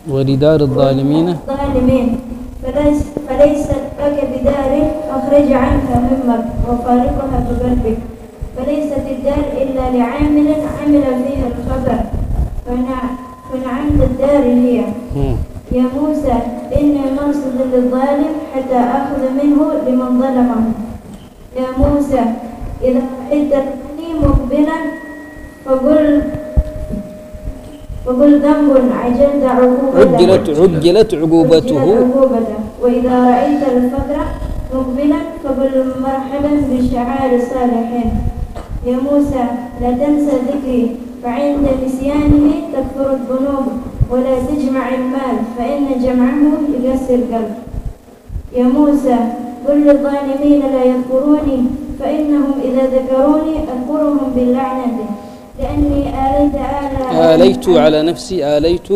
S2: ولدار الظالمين.
S6: الظالمين. فليس فليست لك بدار أخرج عنها همك وفارقها بقلبك فليست الدار إلا لعامل عمل فيها الخبر. فنع- فنعمت الدار هي. يا موسى إني مرصد للظالم حتى أخذ منه لمن ظلمه. يا موسى إذا رأيتني مقبلا فقل فقل ذنب عجلت عقوبته
S2: عجلت عجلت
S6: عقوبته. وإذا رأيت الفقر مقبلا فقل مرحبا بالشعائر الصالحين يا موسى لا تنسى ذكري. فعند نسيانه تكثر الذنوب ولا تجمع المال فإن جمعه يقسي القلب. يا موسى قل للظالمين لا يذكروني فإنهم إذا ذكروني أذكرهم باللعنة. لأني آليت آل
S2: آليت على نفسي آليت.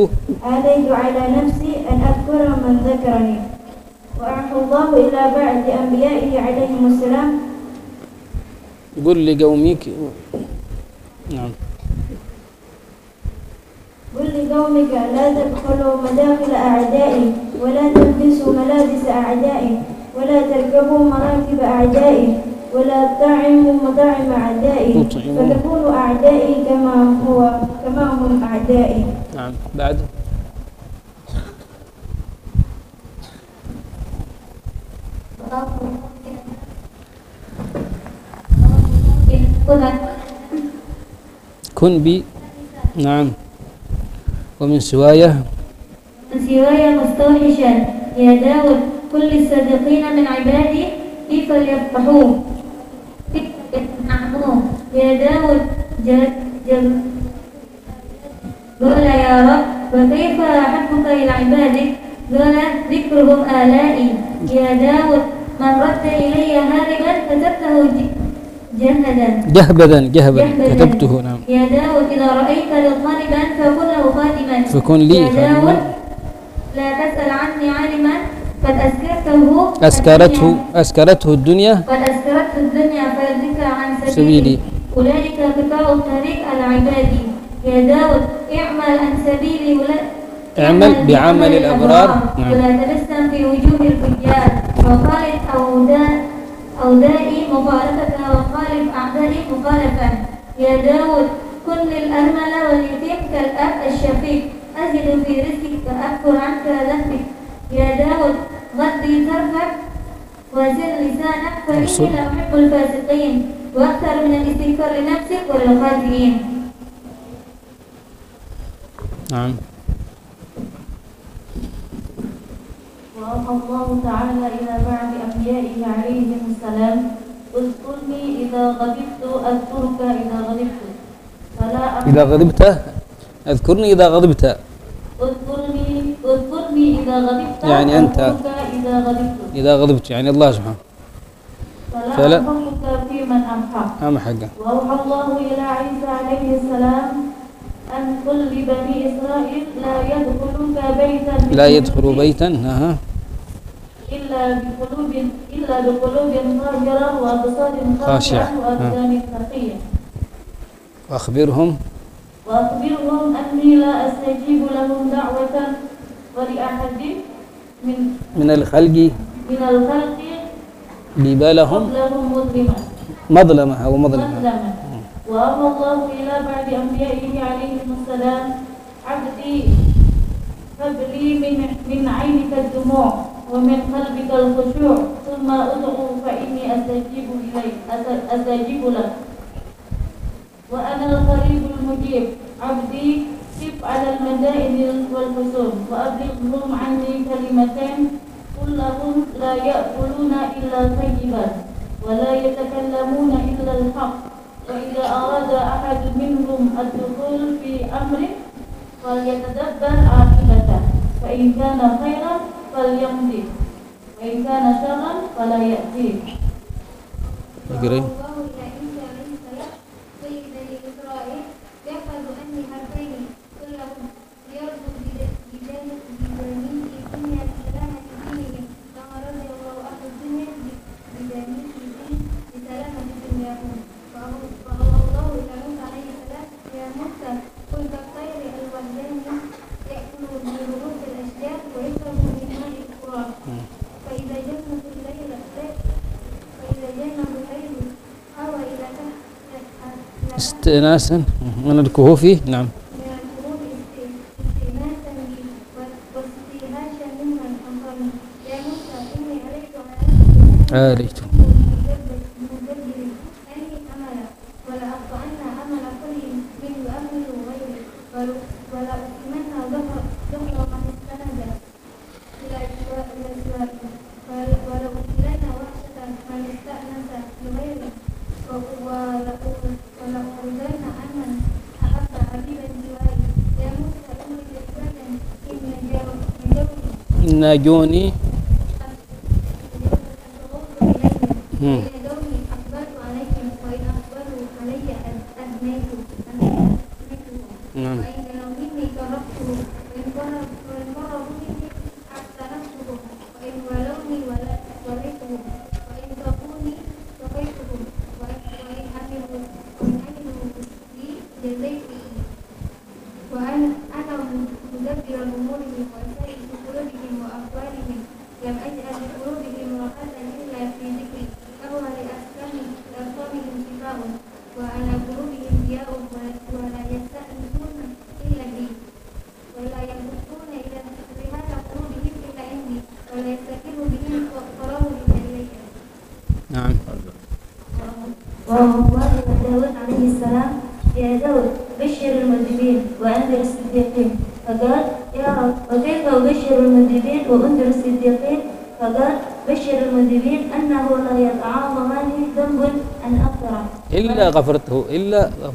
S6: آليت على نفسي أن أذكر من ذكرني. وأوحى الله إلى بعض أنبيائه عليهم السلام.
S2: قل لقومك نعم.
S6: قل لقومك لا تدخلوا مداخل أعدائي ولا تلبسوا ملابس أعدائي ولا تركبوا مراكب أعدائي. ولا تطعموا مطاعم أعدائي. فتكونوا أعدائي كما هو كما هم أعدائي.
S2: نعم. بعد. كن بي. نعم. ومن سوايه
S6: سواي مستوحشا. يا داود كل الصادقين من عبادي كيف ليفضحوه؟ كيف يا داود جل جل قال يا رب وكيف أحبك إلى عبادك
S2: قال ذكرهم آلائي. يا داود من رد إلي هاربا كتبته جهدا.
S7: جهبذا جهبا
S2: جهبذا.
S7: كتبته نعم.
S2: يا داود إذا رأيت لطالبا فكن له خادما.
S7: فكن لي
S2: يا. داود لا تسأل عني عالما قد أسكرته
S7: أسكرته
S2: الدنيا-
S7: أسكرته الدنيا.
S2: قد أسكرته الدنيا فذكر عن
S7: سبيلي.
S2: أولئك قطاع الطريق على عبادي يا داود اعمل عن سبيلي ولا
S7: اعمل بعمل الأبرار. نعم.
S2: ولا تبسم في وجوه الفجار وخالف أوداء أودائي مخالفة وخالف أعدائي مخالفة يا داود كن للأرمل واليتيم كالأب الشفيق أزد في رزقك أكفر عنك ذنبك يا داود غضي طرفك وزن لسانك. فإني لا أحب الفاسقين وأكثر من الاستغفار لنفسك وللخاسرين
S7: نعم.
S4: وأوحى الله تعالى إلى بعض أنبيائه عليهم السلام اذكرني إذا غضبت أذكرك إذا غضبت. فلا أم-
S7: إذا غضبت أذكرني إذا غضبت.
S4: اذكرني اذكرني إذا غضبت
S7: يعني أنت.
S4: أذكرك إذا غضبت.
S7: إذا غضبت يعني الله سبحانه.
S4: فلا في من أمحق
S7: أهم حقه
S4: وأوحى الله إلى عيسى عليه السلام أن قل لبني إسرائيل لا يدخلوك بيتا
S7: لا يدخل بيتا. ها
S4: إلا بقلوب إلا بقلوب طاهرة وأبصار
S7: خاشعة.
S4: وأبدان تقية
S7: وأخبرهم.
S4: وأخبرهم أني لا أستجيب لهم دعوة ولأحد من
S7: من الخلق.
S4: من الخلق
S7: قبلهم
S4: مظلما.
S7: مظلمة أو مظلمة.
S4: مظلما. وأوحى الله إلى بعد أنبيائه عليهم السلام عبدي هب لي من من عينك الدموع ومن قلبك الخشوع ثم ادعو فإني أستجيب إليك أس- أستجيب لك. وأنا القريب المجيب. عبدي كف على المدائن والحصون وأبلغهم عني كلمتين كلهم لا يأكلون إلا طيبا ولا يتكلمون إلا الحق وإذا أراد أحد منهم الدخول في أمر فليتدبر عاقبته فإن كان خيرا فليمضي وإن كان شرا فلا يأتيه
S7: اقرأي
S2: الله إلى عيسى عليه السلام سيد بني إسرائيل يحفظ أني حرفين كلهم ليرجو بجانب بجانب الدنيا بسلامة دينهم كما رضي الله أهل الدنيا بجانب الدين بسلامة دنياهم فهو الله إلى موسى عليه السلام يا موسى قل كالطير الوهدان يأكل من رؤوس الأشجار ويشرب من ماء القرى فإذا جنت الليل فإذا جنه الليل أوى إلى تحت
S7: استئناسا من الكهوف نعم
S2: من القلوب استئناسا بي واستيهاشا ممن أنظرني موسى إني عليك وعلى
S7: آليت najuni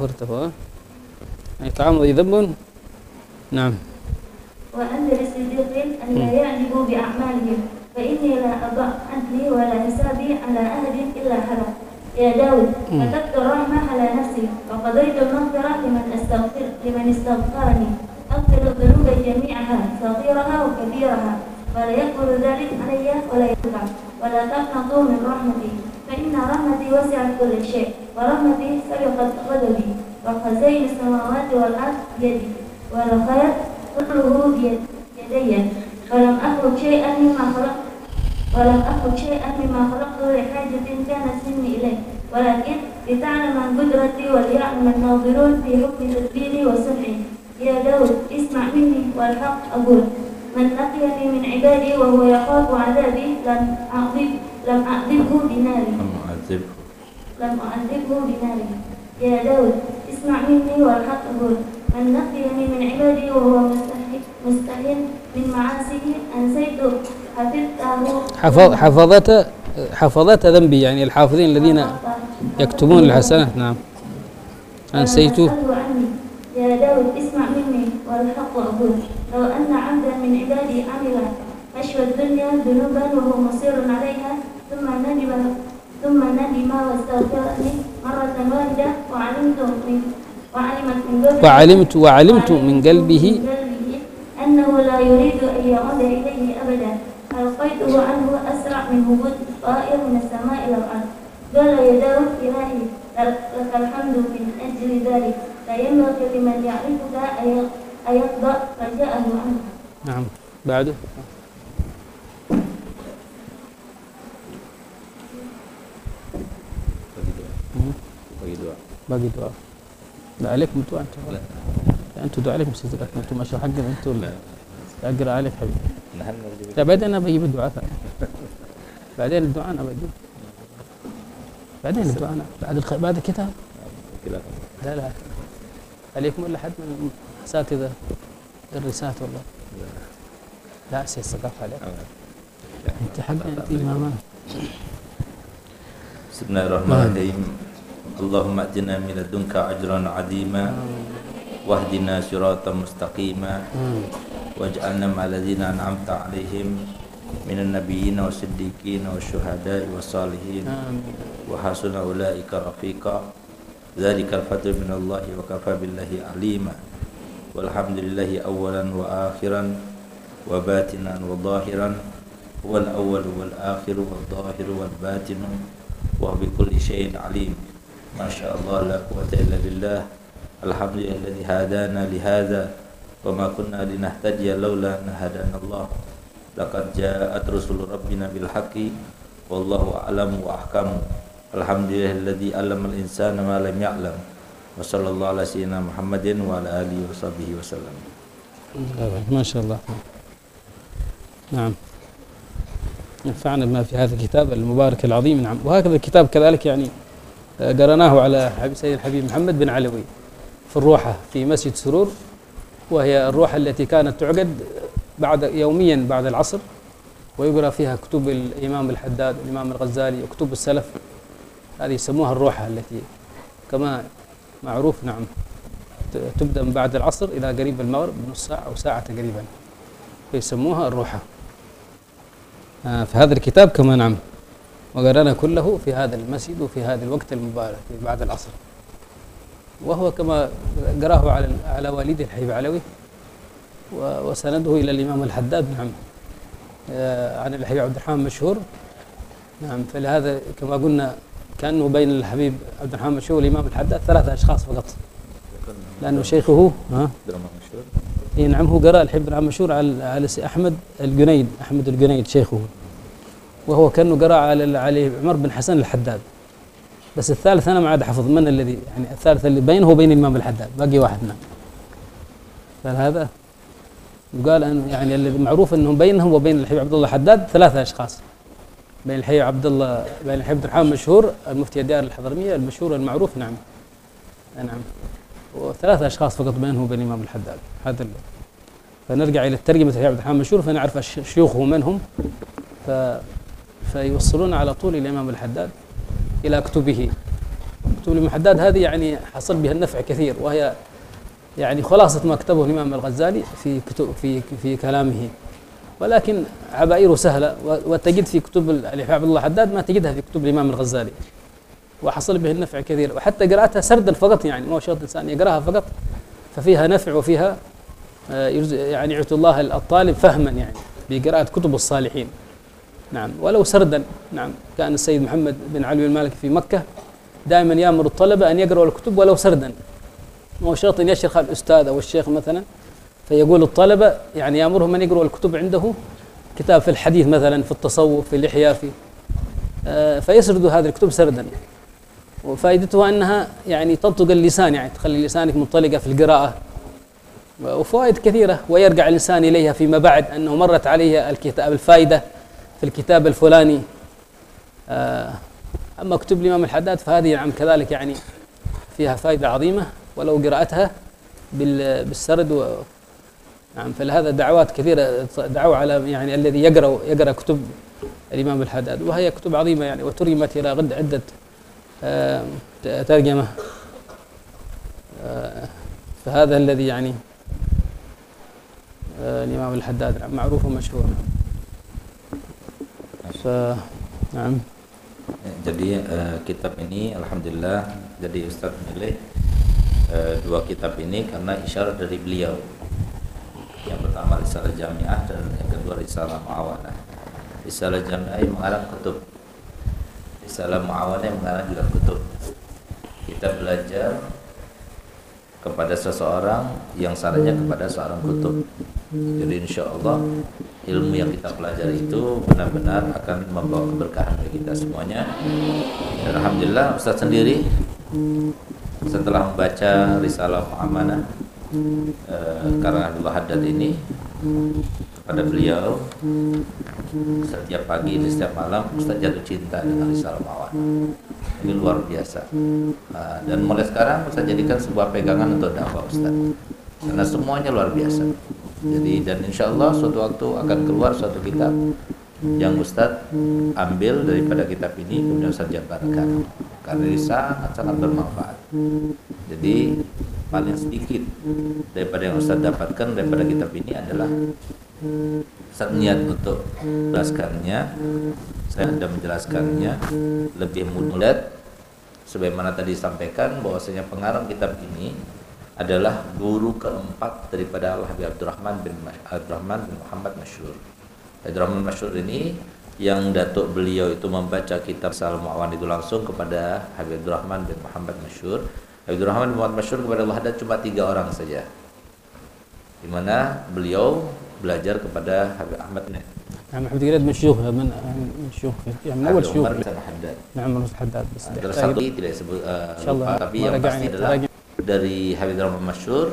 S7: غفرته؟ يعني طعام ذي نعم
S4: وأنذر الصديقين أن لا يعجبوا بأعمالهم فإني لا أضع عدلي ولا حسابي على أحد إلا حلق يا داود كتبت الرحمة على نفسي وقضيت المغفرة لمن استغفر لمن استغفرني أغفر الذنوب جميعها صغيرها وكبيرها ولا يقبل ذلك علي ولا ينفع ولا تقنطوا من رحمتي فإن رحمتي وسعت كل شيء ورحمتي سبقت غضبي وخزين السماوات والأرض بيدي والخير كله بيدي ولم أخلق شيئا مما خلقت ولم أخلق شيئا مما خلقته لحاجة كانت مني إليه ولكن لتعلم عن قدرتي وليعلم الناظرون في حكم تدبيري وصنعي يا داود اسمع مني والحق أقول من لقيني من عبادي وهو يخاف عذابي لم أعذب لم أعذبه بناري
S1: لم أعذبه
S4: لم أعذبه بناري يا داود اسمع مني والحق أقول من لقيني من عبادي وهو مستحيل. من معاصيه أنسيته. حفظته.
S2: حفظ حفظت حفظت ذنبي يعني الحافظين الذين يكتبون الحسنات نعم. أنسيت
S4: عني. يا داود اسمع مني والحق أقول لو أن عبدا من عبادي عمل نشوى الدنيا ذنوبا وهو مصير عليها ثم ندم ثم ندم واستغفرني مرة واحدة وعلمت من وعلمت من قبل
S2: وعلمت وعلمت من قلبه
S4: قلبه أنه لا يريد أن يعود إليه أبدا. ألقيته عنه أسرع من هبوط طائر من السماء إلى الأرض. قال يا داود إلهي لك الحمد من أجل ذلك. لا ينبغي لمن يعرفك أن يقضى رجاءه عنه.
S2: نعم. بعده.
S1: Bagi doa
S2: باقي دعاء. لا عليكم دعاء أنتم.
S1: لا.
S2: لا أنتم دعاء عليكم سيدك أنتم ما شاء الله حقنا أنتم
S1: لا.
S2: أقرأ عليك حبيبي. لا بعدين أنا بجيب الدعاء ثاني. بعدين الدعاء أنا بجيب. بعدين الدعاء أنا. بعد الخ... بعد الكتاب. لا لا. عليكم الا حد من أساتذة الرسالة والله. لا. سي الثقافه عليك. أنت حق أنت امامان
S1: بسم الله الرحمن الرحيم اللهم اتنا من لدنك اجرا عظيما واهدنا صراطا مستقيما واجعلنا مع الذين انعمت عليهم من النبيين والصديقين والشهداء والصالحين وحسن اولئك رفيقا ذلك الفضل من الله وكفى بالله عليما والحمد لله اولا واخرا وباتنا وظاهرا هو الأول والاخر والظاهر والباطن وهو بكل شيء عليم. ما شاء الله لا قوة إلا بالله. الحمد لله الذي هدانا لهذا وما كنا لنهتدي لولا أن هدانا الله. لقد جاءت رسل ربنا بالحق والله أعلم وأحكم. الحمد لله الذي علم الإنسان ما لم يعلم. وصلى الله على سيدنا محمد وعلى آله وصحبه وسلم.
S2: ما شاء الله. نعم. نفعنا بما في هذا الكتاب المبارك العظيم. نعم. وهكذا الكتاب كذلك يعني آه، قرأناه على سيد الحبيب محمد بن علوي في الروحة في مسجد سرور وهي الروحة التي كانت تعقد بعد يوميا بعد العصر ويقرأ فيها كتب الإمام الحداد الإمام الغزالي وكتب السلف. هذه يسموها الروحة التي كما معروف نعم تبدأ من بعد العصر إلى قريب المغرب نص ساعة أو ساعة تقريبا فيسموها الروحة. في هذا الكتاب كما نعم وقرأنا كله في هذا المسجد وفي هذا الوقت المبارك بعد العصر. وهو كما قرأه على على والده الحبيب علوي وسنده إلى الإمام الحداد نعم. آه، عن الحبيب عبد الرحمن مشهور. نعم فلهذا كما قلنا كأنه بين الحبيب عبد الرحمن مشهور والإمام الحداد ثلاثة أشخاص فقط. لأنه شيخه ها؟ اي نعم هو قرأ الحب بن عم مشهور على على سي أحمد الجنيد أحمد الجنيد شيخه. وهو كأنه قرأ على علي عمر بن حسن الحداد. بس الثالث أنا ما عاد أحفظ من الذي يعني الثالث اللي بينه وبين الإمام الحداد باقي واحد نعم فهذا يقال انه يعني الذي معروف إنهم بينهم وبين الحبيب عبد الله الحداد ثلاثة أشخاص. بين الحبيب عبد الله بين الحبيب عبد الرحمن المشهور المفتي الدار الحضرمية المشهور المعروف نعم. نعم. وثلاثة أشخاص فقط بينه وبين الإمام الحداد. هذا فنرجع إلى الترجمة عبد الرحمن مشهور فنعرف شيوخه من هم ف... فيوصلون على طول إلى الإمام الحداد إلى كتبه. كتب الإمام الحداد هذه يعني حصل بها النفع كثير وهي يعني خلاصة ما كتبه الإمام الغزالي في كتب في في كلامه. ولكن عبائره سهلة وتجد في كتب ال- عبد الله حداد ما تجدها في كتب الإمام الغزالي. وحصل به النفع كثير. وحتى قراءتها سردا فقط يعني ما هو شرط الإنسان يقرأها فقط ففيها نفع وفيها آه، يعني يعطي الله الطالب فهما يعني بقراءة كتب الصالحين. نعم. ولو سردا نعم. كان السيد محمد بن علوي المالكي في مكة دائما يأمر الطلبة أن يقرأوا الكتب ولو سردا. ما هو شرط أن يشرح الأستاذ أو الشيخ مثلا. فيقول الطلبة يعني يأمرهم أن يقرأوا الكتب عنده كتاب في الحديث مثلا في التصوف في الإحياء في آه، فيسردوا هذه الكتب سردا. وفائدتها أنها يعني تنطق اللسان يعني تخلي لسانك منطلقة في القراءة. وفوائد كثيرة ويرجع الإنسان إليها فيما بعد أنه مرت عليه الكتاب الفائدة في الكتاب الفلاني. آه، أما كتب الإمام الحداد فهذه نعم كذلك يعني فيها فائدة عظيمة ولو بال- بالسرد و نعم فلهذا دعوات كثيرة دعوا على يعني الذي يقرأ يقرأ كتب الإمام الحداد وهي كتب عظيمة يعني وترجمت آه، ت- ترجمة آه، فهذا الذي يعني آه، الإمام الحداد نعم، معروف ومشهور ف نعم
S1: Jadi eh, kitab ini alhamdulillah jadi Ustaz milih eh, dua kitab ini karena isyarat dari beliau. Yang pertama Risalah Jami'ah dan yang kedua Risalah Mu'awanah. Risalah Jami'ah mengarang kutub. Risalah Mu'awanah yang mengarang juga kutub. Kita belajar kepada seseorang yang sarannya kepada seorang kutub. Jadi insya Allah ilmu yang kita pelajari itu benar-benar akan membawa keberkahan bagi kita semuanya. Dan Alhamdulillah Ustaz sendiri setelah membaca Risalah Mu'amanah eh, karena Haddad ini kepada beliau. Setiap pagi dan setiap malam Ustaz jatuh cinta dengan Risalah Mu'awanah ini luar biasa. Nah, dan mulai sekarang Ustaz jadikan sebuah pegangan untuk dakwah Ustaz. Karena semuanya luar biasa. Jadi dan insya Allah suatu waktu akan keluar suatu kitab yang Ustadz ambil daripada kitab ini kemudian Ustadz jabarkan. Karena ini sangat sangat bermanfaat. Jadi paling sedikit daripada yang Ustadz dapatkan daripada kitab ini adalah Ustadz niat untuk menjelaskannya saya anda menjelaskannya lebih mudah sebagaimana tadi disampaikan bahwasanya pengarang kitab ini adalah guru keempat daripada Al Habib Abdurrahman bin Abdurrahman bin Muhammad Masyur. Abdurrahman Masyur ini yang datuk beliau itu membaca kitab Sal Mu'awan itu langsung kepada Habib Abdurrahman bin Muhammad Masyur. Habib Abdurrahman bin Muhammad Masyur kepada Allah Haddad cuma tiga orang saja. Di mana beliau belajar kepada Habib Ahmad bin
S2: نعم محمد قريد من شيوخ من من شيوخ يعني من اول
S1: Habib
S2: شيوخ
S1: Umar bin Haddad.
S2: نعم من الحداد بس
S1: Nah, terus
S2: يحتاج-
S1: satu tidak disebut uh,
S2: إن شاء الله
S1: lupa, tapi
S2: ما
S1: yang
S2: رجعني-
S1: pasti adalah
S2: تراجع.
S1: dari Habib Rahman Masyur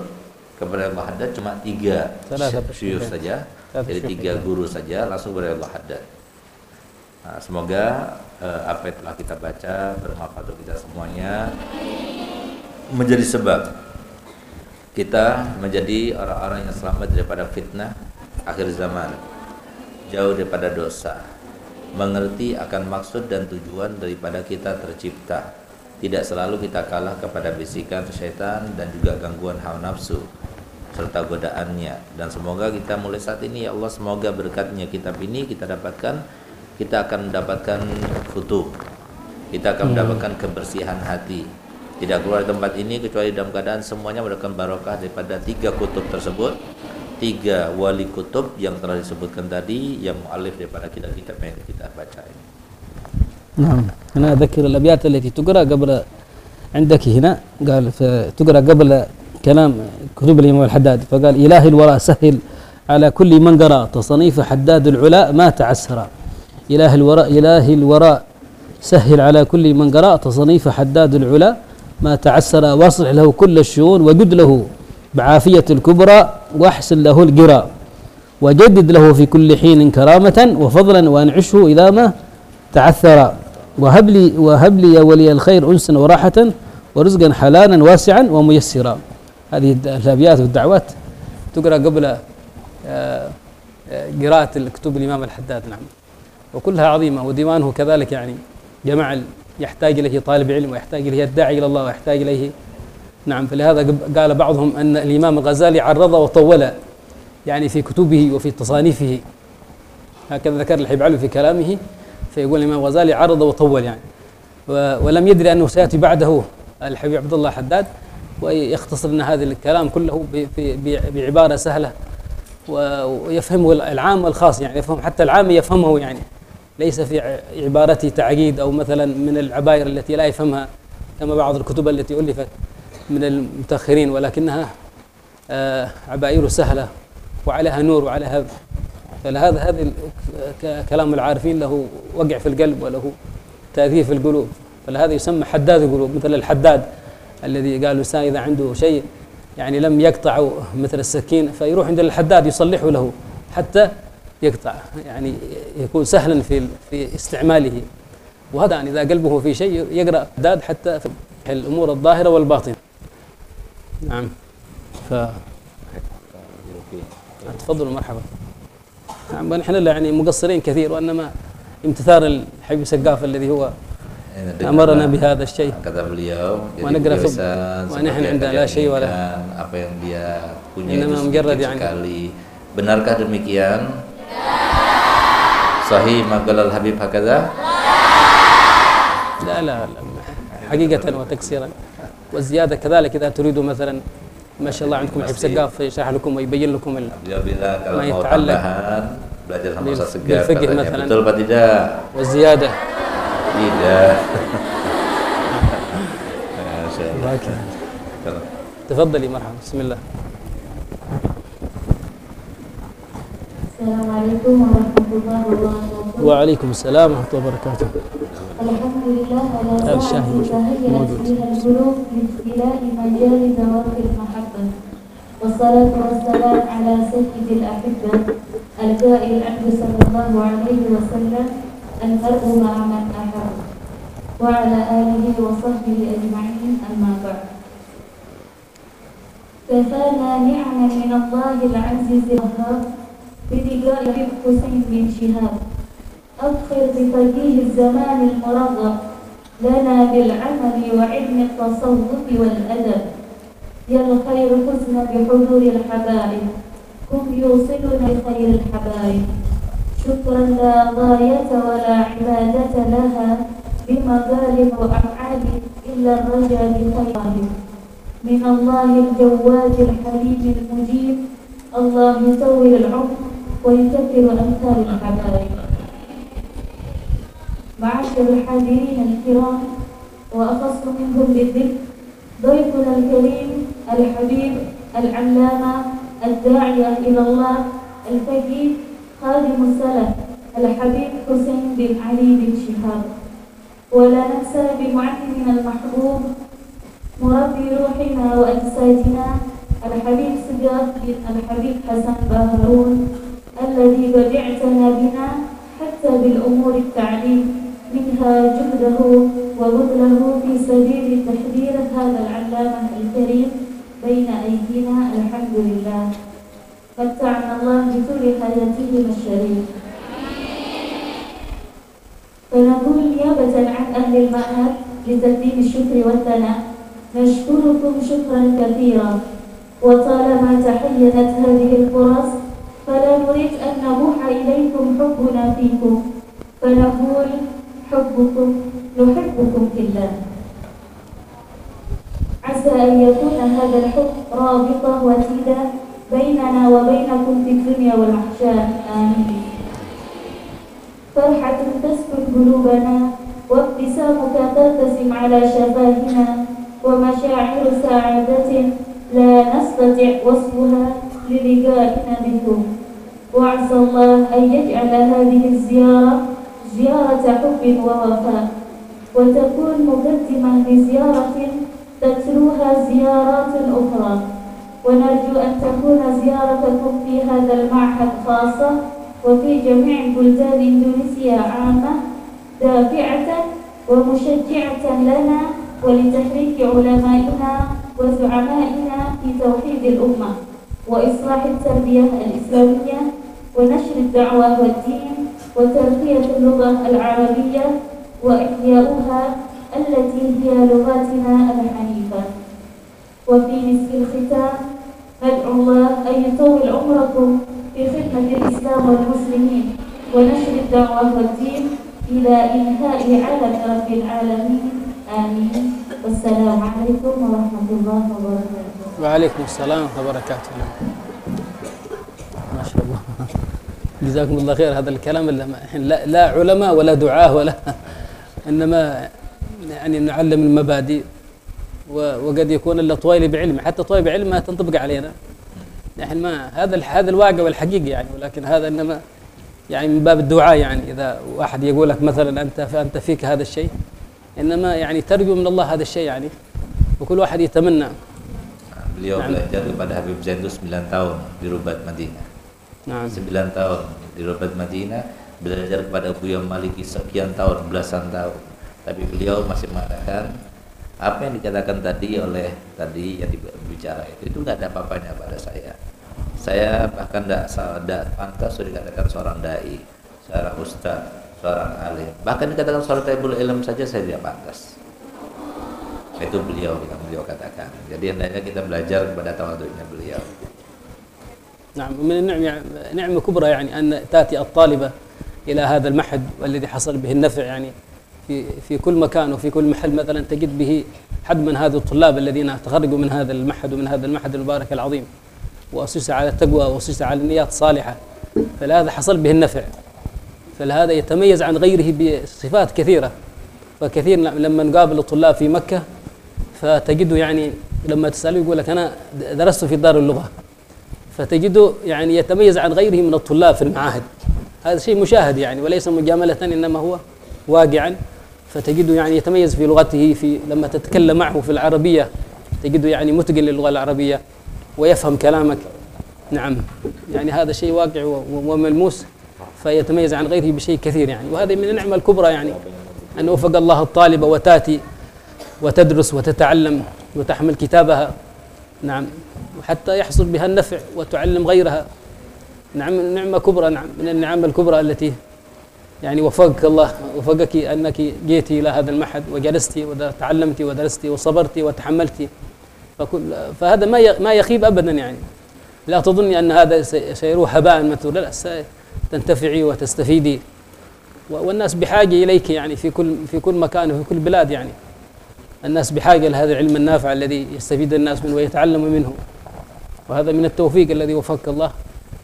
S1: kepada Allah Haddad cuma tiga
S2: Salah satu
S1: syuyukh
S2: syuyukh.
S1: saja
S2: Satu
S1: jadi
S2: syuyukh,
S1: tiga
S2: ya.
S1: guru saja langsung kepada Allah Haddad nah, semoga uh, apa yang telah kita baca bermanfaat untuk kita semuanya menjadi sebab kita menjadi orang-orang yang selamat daripada fitnah akhir zaman. Jauh daripada dosa. Mengerti akan maksud dan tujuan daripada kita tercipta. Tidak selalu kita kalah kepada bisikan syaitan dan juga gangguan hawa nafsu serta godaannya. Dan semoga kita mulai saat ini ya Allah semoga berkatnya kitab ini kita dapatkan kita akan mendapatkan futuh kita akan mendapatkan kebersihan hati. Tidak keluar tempat ini kecuali dalam keadaan semuanya mendapatkan barokah daripada tiga kutub tersebut tiga wali kutub yang telah disebutkan tadi yang mualif daripada kitab-kitab yang kita baca ini.
S2: نعم أنا أذكر الأبيات التي تقرأ قبل عندك هنا قال تقرأ قبل كلام كتب الإمام الحداد فقال إله الوراء سهل على كل من قرأ تصنيف حداد العلا ما تعسر إله الوراء إله الوراء سهل على كل من قرأ تصنيف حداد العلا ما تعسر واصلح له كل الشؤون وجد له بعافية الكبرى واحسن له القراء وجدد له في كل حين كرامة وفضلا وأنعشه إذا ما تعثر. وهب لي وهب لي يا ولي الخير أنسا وراحة ورزقا حلالا واسعا وميسرا. هذه الأبيات والدعوات. تقرأ قبل آه، آه، قراءة الكتب الإمام الحداد نعم. وكلها عظيمة وديوانه كذلك يعني جمع يحتاج إليه طالب علم ويحتاج إليه الداعي إلى الله ويحتاج إليه نعم فلهذا قال بعضهم أن الإمام الغزالي عرض وطول يعني في كتبه وفي تصانيفه. هكذا ذكر الحبيب علي في كلامه فيقول الإمام الغزالي عرض وطول يعني. ولم يدري أنه سيأتي بعده الحبيب عبد الله حداد ويختصر لنا هذا الكلام كله بعبارة سهلة ويفهمه العام والخاص يعني يفهم حتى العام يفهمه يعني. ليس في عبارته تعقيد أو مثلا من العباير التي لا يفهمها كما بعض الكتب التي ألفت. من المتأخرين ولكنها آه، عبائر سهلة وعليها نور وعليها فلهذا هذا كلام العارفين له وقع في القلب وله تأثير في القلوب. فلهذا يسمى حداد القلوب مثل الحداد الذي قال الإنسان إذا عنده شيء يعني لم يقطع مثل السكين فيروح عند الحداد يصلحه له حتى يقطع يعني يكون سهلا في في استعماله. وهذا يعني إذا قلبه في شيء يقرأ حداد حتى في الأمور الظاهرة والباطنة. نعم. ف تفضلوا مرحبا. نعم نحن لا يعني مقصرين كثير وإنما امتثال الحبيب سقاف الذي هو أمرنا بهذا الشيء.
S1: kata beliau
S2: ثم-
S1: bisa
S2: ونحن عندنا لا شيء ولا-
S1: menginginkan apa yang dia punya
S2: إنما مجرد يعني-
S1: sekali benarkah demikian sahih magalal habib hakada
S2: لا لا لا. حقيقة وتكسيرا. والزيادة كذلك إذا تريدوا مثلا ما شاء الله عندكم حبيب سقاف يشرح لكم ويبين لكم ما يتعلق
S1: tambahan belajar sama
S2: bil-
S1: Ustaz Segar
S2: بالفقه
S1: katanya
S2: مثلاً.
S1: betul apa tidak
S2: والزيادة
S1: tidak Masya Allah. Kalau-
S2: تفضلي مرحبا. بسم الله.
S4: السلام عليكم ورحمة الله وبركاته.
S2: وعليكم السلام ورحمة الله وبركاته.
S4: الحمد لله على
S2: الشاهد موجود.
S4: فيها القلوب لاستيلاء مجال ذوات المحبة. والصلاة والسلام على سيد الأحبة القائل عنه صلى الله عليه وسلم المرء مع من أحب. وعلى آله وصحبه أجمعين أما بعد. كفانا نعما من الله العزيز الوهاب بلقاء حسين بن شهاب. أدخل بفقيه الزمان المرغب لنا بالعمل وعلم التصوف والأدب. يا الخير حسن بحضور الحبائب هم يوصلنا لخير الحبائب شكرا لا غاية ولا عبادة لها بمظالم وأفعال إلا الرجاء بخيره من الله الجواد الحليم المجيب. الله يطول العمر ويكثر أمثال الحبائب معاشر الحاضرين الكرام وأخص منهم بالذكر ضيفنا الكريم الحبيب العلامة الداعية إلى الله الفقيه خادم السلف الحبيب حسين بن علي بن شهاب. ولا ننسى بمعلمنا المحبوب مربي روحنا وأجسادنا الحبيب سجاد بن الحبيب حسن باهرون الذي بدعتنا بنا حتى بالأمور التعليم منها جهده وبذله في سبيل تحرير هذا العلامة الكريم بين أيدينا الحمد لله. متعنا الله بطول حياتهم الشريف فنقول نيابة عن أهل المعهد لتقديم الشكر والثناء نشكركم شكرا كثيرا. وطالما تحينت هذه الفرص فلا نريد أن نبوح إليكم حبنا فيكم. فنقول حبكم نحبكم في الله. عسى أن يكون هذا الحب رابطة وسيلة بيننا وبينكم في الدنيا والمحشر. آمين. فرحة تسكن قلوبنا وابتسامك ترتسم على شفاهنا ومشاعر سعادة لا نستطيع وصفها للقائنا بكم. وعسى الله أن يجعل هذه الزيارة زيارة حب ووفاء وتكون مقدمة لزيارة تتلوها زيارات أخرى. ونرجو أن تكون زيارتكم في هذا المعهد خاصة وفي جميع بلدان إندونيسيا عامة دافعة ومشجعة لنا ولتحريك علمائنا وزعمائنا في توحيد الأمة وإصلاح التربية الإسلامية ونشر الدعوة والدين وتربية اللغة وفي نصف الختام ندعو الله أن يطول عمركم في خدمة الإسلام والمسلمين ونشر الدعوة والدين إلى إنهاء عالم رب العالمين. آمين. والسلام عليكم ورحمة الله وبركاته.
S2: وعليكم السلام ورحمة الله وبركاته. شاء الله جزاكم الله خير. هذا الكلام لا, لا علماء ولا دعاة ولا إنما يعني نعلم المبادئ وقد يكون إلا طويل بعلم. حتى طويل بعلم ما تنطبق علينا. نحن ما هذا هذا الواقع والحقيقة يعني. ولكن هذا إنما يعني من باب الدعاء يعني. إذا واحد يقول لك مثلا أنت فانت فيك هذا الشيء. إنما يعني ترجو من الله هذا الشيء يعني. وكل واحد يتمنى.
S1: Beliau belajar kepada Habib Zain itu 9 tahun di Rubat Madinah.
S2: Nah,
S1: sembilan tahun di Robert Madinah belajar kepada Buya Maliki sekian tahun belasan tahun. Tapi beliau masih mengatakan apa yang dikatakan tadi oleh tadi yang dibicara itu itu nggak ada apa-apanya pada saya. Saya bahkan tidak pantas sudah dikatakan seorang dai seorang ustaz seorang alim. Bahkan dikatakan seorang tabul ilm saja saya tidak pantas. Itu beliau yang beliau katakan. Jadi hendaknya kita belajar kepada tawaduknya beliau.
S2: نعم ومن النعم نعمة كبرى يعني أن تأتي الطالبة إلى هذا المحد والذي حصل به النفع يعني في في كل مكان وفي كل محل. مثلا تجد به حد من هذه الطلاب الذين تخرجوا من هذا المحد ومن هذا المحد المبارك العظيم وأسس على التقوى وأسس على النيات الصالحة. فلهذا حصل به النفع. فلهذا يتميز عن غيره بصفات كثيرة. فكثير لما نقابل الطلاب في مكة فتجده يعني لما تسأله يقول لك أنا درست في دار اللغة. فتجده يعني يتميز عن غيره من الطلاب في المعاهد. هذا شيء مشاهد يعني وليس مجاملة إنما هو واقعا. فتجده يعني يتميز في لغته في لما تتكلم معه في العربية تجده يعني متقن للغة العربية ويفهم كلامك. نعم. يعني هذا شيء واقع وملموس فيتميز عن غيره بشيء كثير يعني. وهذه من النعمة الكبرى يعني أن وفق الله الطالب وتأتي وتدرس وتتعلم وتحمل كتابها. نعم. وحتى يحصل بها النفع وتعلم غيرها. نعم نعمة كبرى نعم من النعم الكبرى التي يعني وفقك الله وفقك أنك جيت إلى هذا المعهد وجلست وتعلمت ودرست وصبرت وتحملت. فكل فهذا ما ما يخيب أبدا يعني. لا تظني أن هذا سي- سيروح هباء منثورا لا ستنتفعي وتستفيدي. والناس بحاجة إليك يعني في كل في كل مكان وفي كل بلاد يعني. الناس بحاجة لهذا العلم النافع الذي يستفيد الناس منه ويتعلم منه. وهذا من التوفيق الذي وفقك الله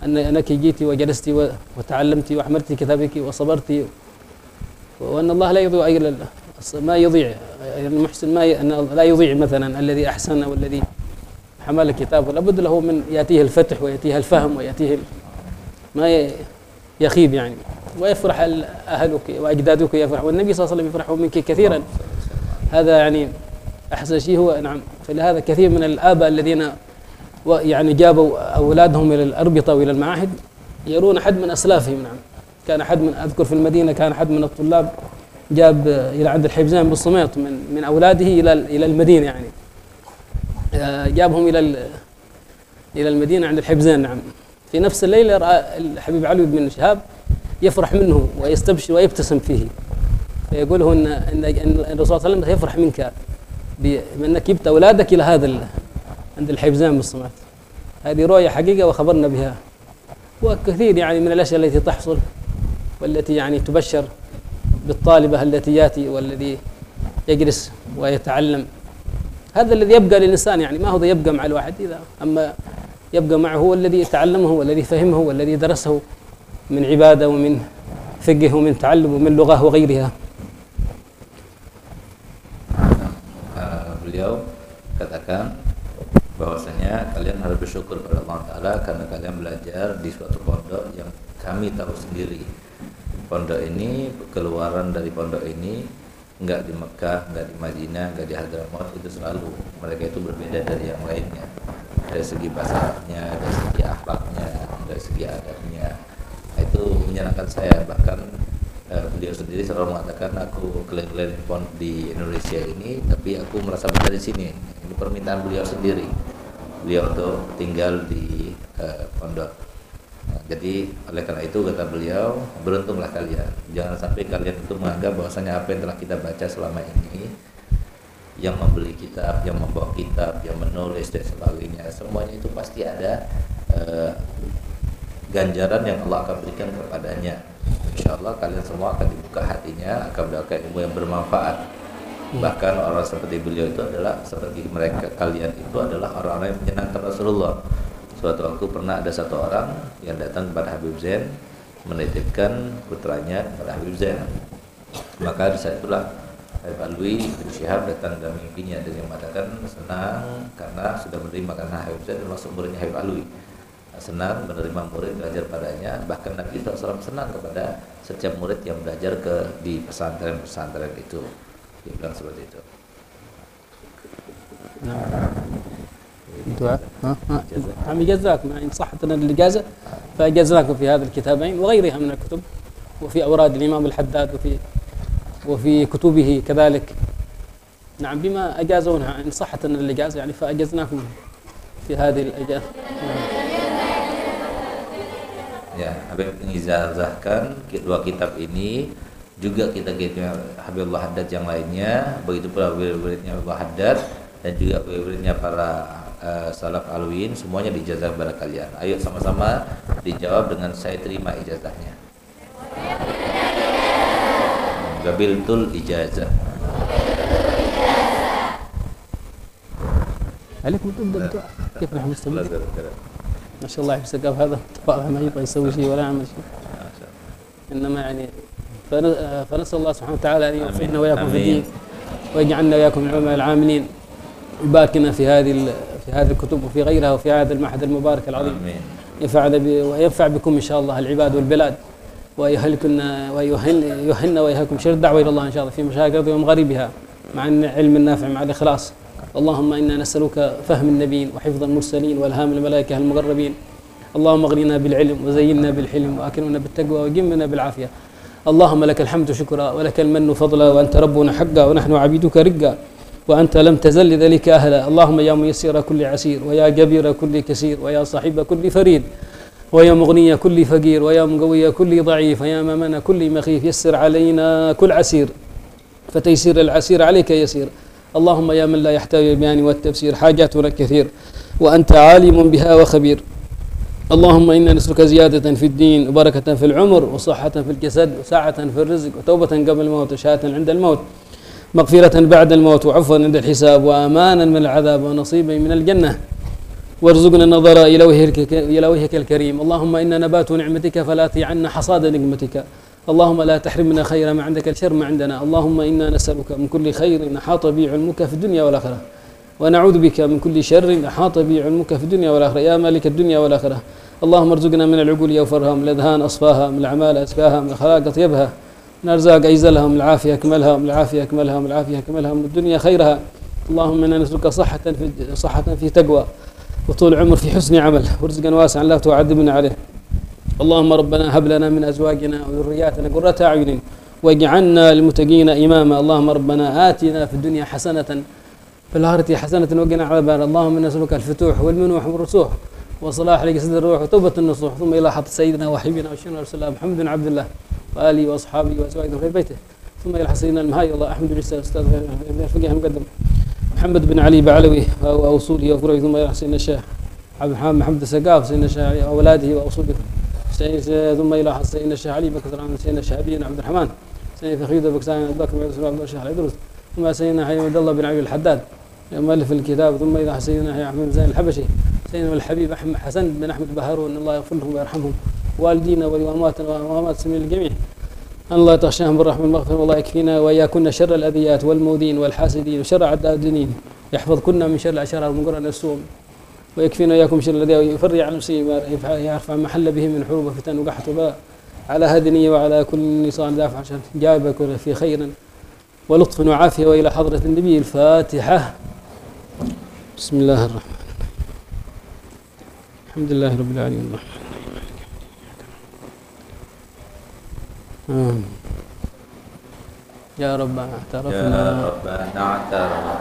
S2: أن أنك جيت وجلست و- وتعلمت وأحملت كتابك وصبرت وأن الله لا يضيع أجر ما يضيع المحسن ما ي- لا يضيع مثلا الذي أحسن والذي حمل الكتاب لابد له من يأتيه الفتح ويأتيه الفهم ويأتيه ما يخيب يعني. ويفرح أهلك وأجدادك يفرح. والنبي صلى الله عليه وسلم يفرح منك كثيرا. هذا يعني أحسن شيء هو نعم. فلهذا كثير من الآباء الذين و- يعني جابوا أولادهم إلى الأربطة وإلى المعاهد يرون حد من أسلافهم نعم. كان حد من أذكر في المدينة كان حد من الطلاب جاب إلى عند الحبزان بالصميط من من أولاده إلى إلى المدينة يعني. آه، جابهم إلى إلى المدينة عند الحبزان نعم. في نفس الليلة رأى الحبيب علي بن شهاب يفرح منه ويستبشر ويبتسم فيه. فيقول له إن إن الرسول صلى الله عليه وسلم يفرح منك بأنك جبت أولادك إلى هذا عند الحبزان بالصمات هذه رؤيه حقيقة وخبرنا بها. وكثير يعني من الأشياء التي تحصل والتي يعني تبشر بالطالبة التي يأتي والذي يجلس ويتعلم. هذا الذي يبقى للإنسان يعني ما هو يبقى مع الواحد. إذا أما يبقى معه هو الذي تعلمه والذي فهمه والذي درسه من عبادة ومن فقه ومن تعلم ومن لغة وغيرها.
S1: Uh, beliau katakan bahwasanya kalian harus bersyukur pada Allah Taala karena kalian belajar di suatu pondok yang kami tahu sendiri. Pondok ini keluaran dari pondok ini enggak di Mekah, enggak di Madinah, enggak di Hadramaut itu selalu mereka itu berbeda dari yang lainnya dari segi bahasanya, dari segi akhlaknya, dari segi adabnya. Itu menyenangkan saya bahkan eh, beliau sendiri selalu mengatakan aku keliling-keliling di Indonesia ini tapi aku merasa betah di sini ini permintaan beliau sendiri beliau untuk tinggal di eh, pondok Nah, jadi oleh karena itu kata beliau beruntunglah kalian jangan sampai kalian itu menganggap bahwasanya apa yang telah kita baca selama ini yang membeli kitab, yang membawa kitab, yang menulis dan sebagainya, semuanya itu pasti ada uh, ganjaran yang Allah akan berikan kepadanya. Insya Allah kalian semua akan dibuka hatinya, akan mendapatkan ilmu yang bermanfaat. Bahkan orang seperti beliau itu adalah seperti mereka kalian itu adalah orang-orang yang menyenangkan Rasulullah. Suatu waktu pernah ada satu orang yang datang kepada Habib Zain menitipkan putranya kepada Habib Zain. Maka di saat itulah Habib Alwi bin Syihab datang dalam mimpinya dan yang mengatakan senang karena sudah menerima karena Habib Zain termasuk muridnya Habib Alwi senang menerima murid belajar padanya bahkan Nabi SAW senang kepada setiap murid yang belajar ke di pesantren-pesantren itu seperti itu
S2: دعاء ها عم يجزاكم إن صحت لنا الإجازة فأجزناكم في هذا الكتابين وغيرها من الكتب وفي أوراد الإمام الحداد وفي وفي كتبه كذلك نعم بما أجازونها إن صحت لنا الإجازة يعني فأجزناكم في هذه الإجازة
S1: Ya, Habib mengizahkan dua kitab ini juga kita kitab Habibullah Haddad yang lainnya, begitu pula murid-muridnya Habibullah Haddad dan juga murid-muridnya para uh, salaf alwin semuanya dijazah kepada kalian. Ayo sama-sama dijawab dengan saya terima ijazahnya. Gabiltul ijazah.
S2: عليكم تبدا الدعاء كيف نحن مستمرين ما شاء الله يحفظك هذا طبعا ما يبغى يسوي شيء ولا يعمل شيء انما يعني فنسأل الله سبحانه وتعالى أن يوفقنا وإياكم في الدين ويجعلنا وإياكم من العلماء العاملين. يباركنا في هذه في هذه الكتب وفي غيرها وفي هذا المعهد المبارك العظيم. آمين. ينفعنا وينفع بكم إن شاء الله العباد والبلاد. ويهلكنا ويهلنا واياكم شر الدعوة إلى الله إن شاء الله في مشاكل الأرض ومغاربها مع العلم النافع مع الإخلاص. اللهم إنا نسألك فهم النبيين وحفظ المرسلين والهام الملائكة المقربين. اللهم اغننا بالعلم وزينا بالحلم وأكرمنا بالتقوى وجمنا بالعافية. اللهم لك الحمد شكرا ولك المن فضلا وأنت ربنا حقا ونحن عبيدك رقا وأنت لم تزل لذلك أهلا اللهم يا ميسر كل عسير ويا جبير كل كسير ويا صاحب كل فريد ويا مغني كل فقير ويا مقوي كل ضعيف ويا ممن كل مخيف يسر علينا كل عسير فتيسير العسير عليك يسير اللهم يا من لا يحتاج البيان والتفسير حاجاتنا كثير وأنت عالم بها وخبير اللهم إنا نسألك زيادة في الدين وبركة في العمر وصحة في الجسد وسعة في الرزق وتوبة قبل الموت وشهادة عند الموت مغفرة بعد الموت وعفوا عند الحساب وأمانا من العذاب ونصيبا من الجنة وارزقنا النظر إلى وجهك إلى وجهك الكريم اللهم إنا نبات نعمتك فلا عنا حصاد نقمتك اللهم لا تحرمنا خير ما عندك الشر ما عندنا اللهم إنا نسألك من كل خير أحاط به علمك في الدنيا والآخرة ونعوذ بك من كل شر أحاط به علمك في الدنيا والآخرة. يا مالك الدنيا والآخرة. اللهم ارزقنا من العقول يوفرها من الأذهان أصفاها من الأعمال أزكاها من الأخلاق أطيبها. من الأرزاق أيزلها من العافية أكملها من العافية أكملها من العافية أكملها من الدنيا خيرها. اللهم إنا نسألك صحة في صحة في تقوى وطول عمر في حسن عمل. ورزقا واسعا لا تعذبنا عليه. اللهم ربنا هب لنا من أزواجنا وذرياتنا قرة أعين واجعلنا للمتقين إماما. اللهم ربنا آتنا في الدنيا حسنة في الآخرة حسنة وقنا عذاب اللهم إنا نسألك الفتوح والمنوح والرسوح وصلاح لجسد الروح وتوبة النصوح. ثم إلى حط سيدنا وحبيبنا وشيخنا رسول الله محمد بن عبد الله وآله وأصحابه وأزواجه في بيته. ثم إلى حسينا المهاي الله أحمد بن أستاذ الفقيه المقدم محمد بن علي بعلوي وأصوله وفروعه. ثم إلى حسين الشيخ عبد الحميد محمد السقاف سيدنا الشيخ وأولاده وأصوله ثم إلى سيدنا الشيخ علي بن كثر سيدنا الشهابي عبد الرحمن. سيدنا فخيد بكسان بكر بن الشيخ العدروس ثم سيدنا عبد الله بن علي الحداد مؤلف الكتاب ثم إلى سيدنا حي أحمد زين الحبشي سيدنا الحبيب أحمد حسن بن أحمد بهارون الله يغفر لهم ويرحمهم والدينا ولواماتنا وامات السمين الجميع. أن الله تغشاهم بالرحمة والمغفرة والله يكفينا وإياكن شر الأذيات والمودين والحاسدين وشر أعداء الدينين يحفظكن من شر الأشرار من قرن السوء. ويكفينا إياكم شر الذي يفرج عن نفسه يعرف عن محل به من حروب وفتن وقحط على هذه وعلى كل نصان دافع جابك في خير. ولطف وعافية وإلى حضرة النبي الفاتحة. بسم الله الرحمن الرحيم. الحمد لله رب العالمين. الرحمن الرحيم يا رب اعترفنا.
S1: يا ربنا اعترفنا.